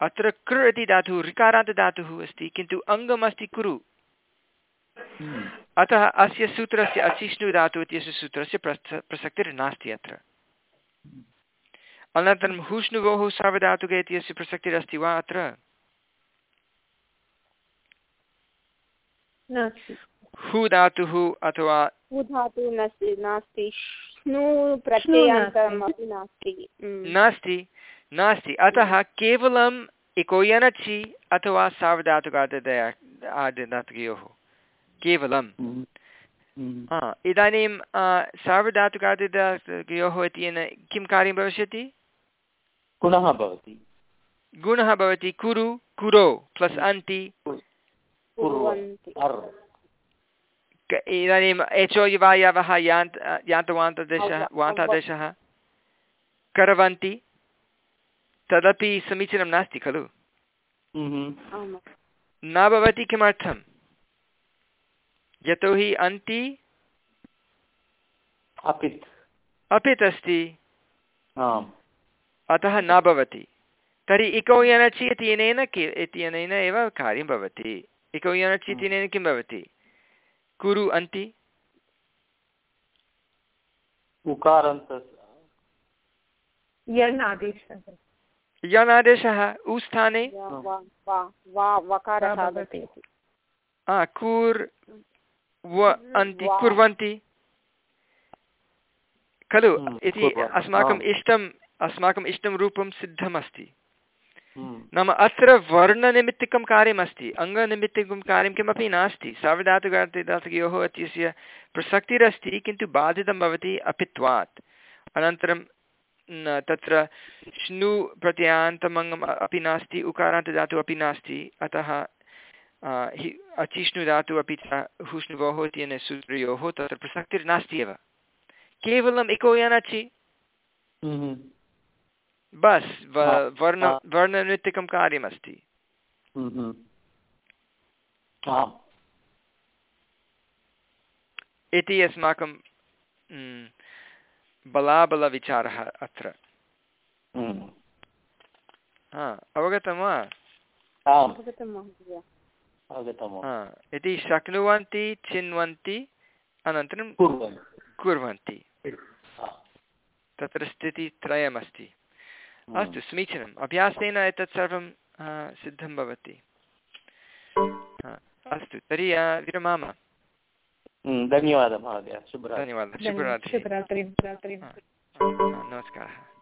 अत्र कृ इति धातुः ऋकारान्तधातुः अस्ति किन्तु अङ्गमस्ति कुरु? अतः अस्य सूत्रस्य अचिष्णु धातु इत्यस्य सूत्रस्य प्रस प्रसक्तिर्नास्ति अत्र अनन्तरं हुष्णुवोः सार्वधातुके इत्यस्य प्रसक्तिरस्ति वा अत्र? नास्ति। हु धातुः अथवा mm. नास्ति नास्ति। अतः केवलम् इकोयनचि अथवा सार्वधातुकादया आदिधातुकयोः केवलं हा, इदानीं सार्वधातुकादिधातुकयोः इत्यनेन किं कार्यं भविष्यति? गुणः भवति। गुणः भवति कुरु कुरो प्लस् अन्ति। इदानीम् एचो युवायवः यान्त् यान्तवान्तदेशः वान्तादेशः करवन्ति। तदपि समीचीनं नास्ति खलु। न भवति किमर्थं यतोहि अन्ति अपित्। अपित् अस्ति अतः न भवति। तर्हि इको यनचि इत्यनेन के इत्यनेन एव कार्यं भवति। इको यनचि इत्यनेन किं भवति? कुरु अन्ति। आदेशः यनादेशः। उस्थाने वा वा वा वा वकारः भवति। आगच्छति आ, कुर् व अन्ति वा। कुर्वन्ति। खलु हम्म, इति अस्माकम्। इष्टम् अस्माकम् इष्टं रूपं सिद्धमस्ति। हम्म, नाम अत्र वर्णनिमित्तिकं कार्यमस्ति अङ्गनिमित्तिकं कार्यं किमपि नास्ति। सार्वधातुकार्तिधातुकयोः इत्यस्य प्रसक्तिरस्ति किन्तु बाधितं भवति अपित्वात् अनन्तरं तत्र श्नु प्रत्ययान्तमङ्गम् अपि नास्ति उकारान्तदातुः अपि नास्ति अतः अचिष्णुधातुः अपि च हुष्णुवोः इत्यनेन सूत्रयोः तत्र प्रसक्तिर्नास्ति एव। केवलम् इको यानचि? हम्म, बस् वर्ण। वर्णनिमित्तिकं कार्यमस्ति। हम्म, इति अस्माकं बलाबलविचारः अत्र। हम्म, हा अवगतं वा? इति शक्नुवन्ति चिन्वन्ति अनन्तरं कुर्वन्। कुर्वन्ति। तत्र स्थितित्रयमस्ति हम्म, अस्तु समीचीनम्। अभ्यासेन एतत् सर्वं सिद्धं भवति। अस्तु तर्हि विरमामः। हम्म, धन्यवादः महोदय। धन्यवादः। शुभरात्रिः। शुभरात्रिः। रात्रिः नमस्कारः।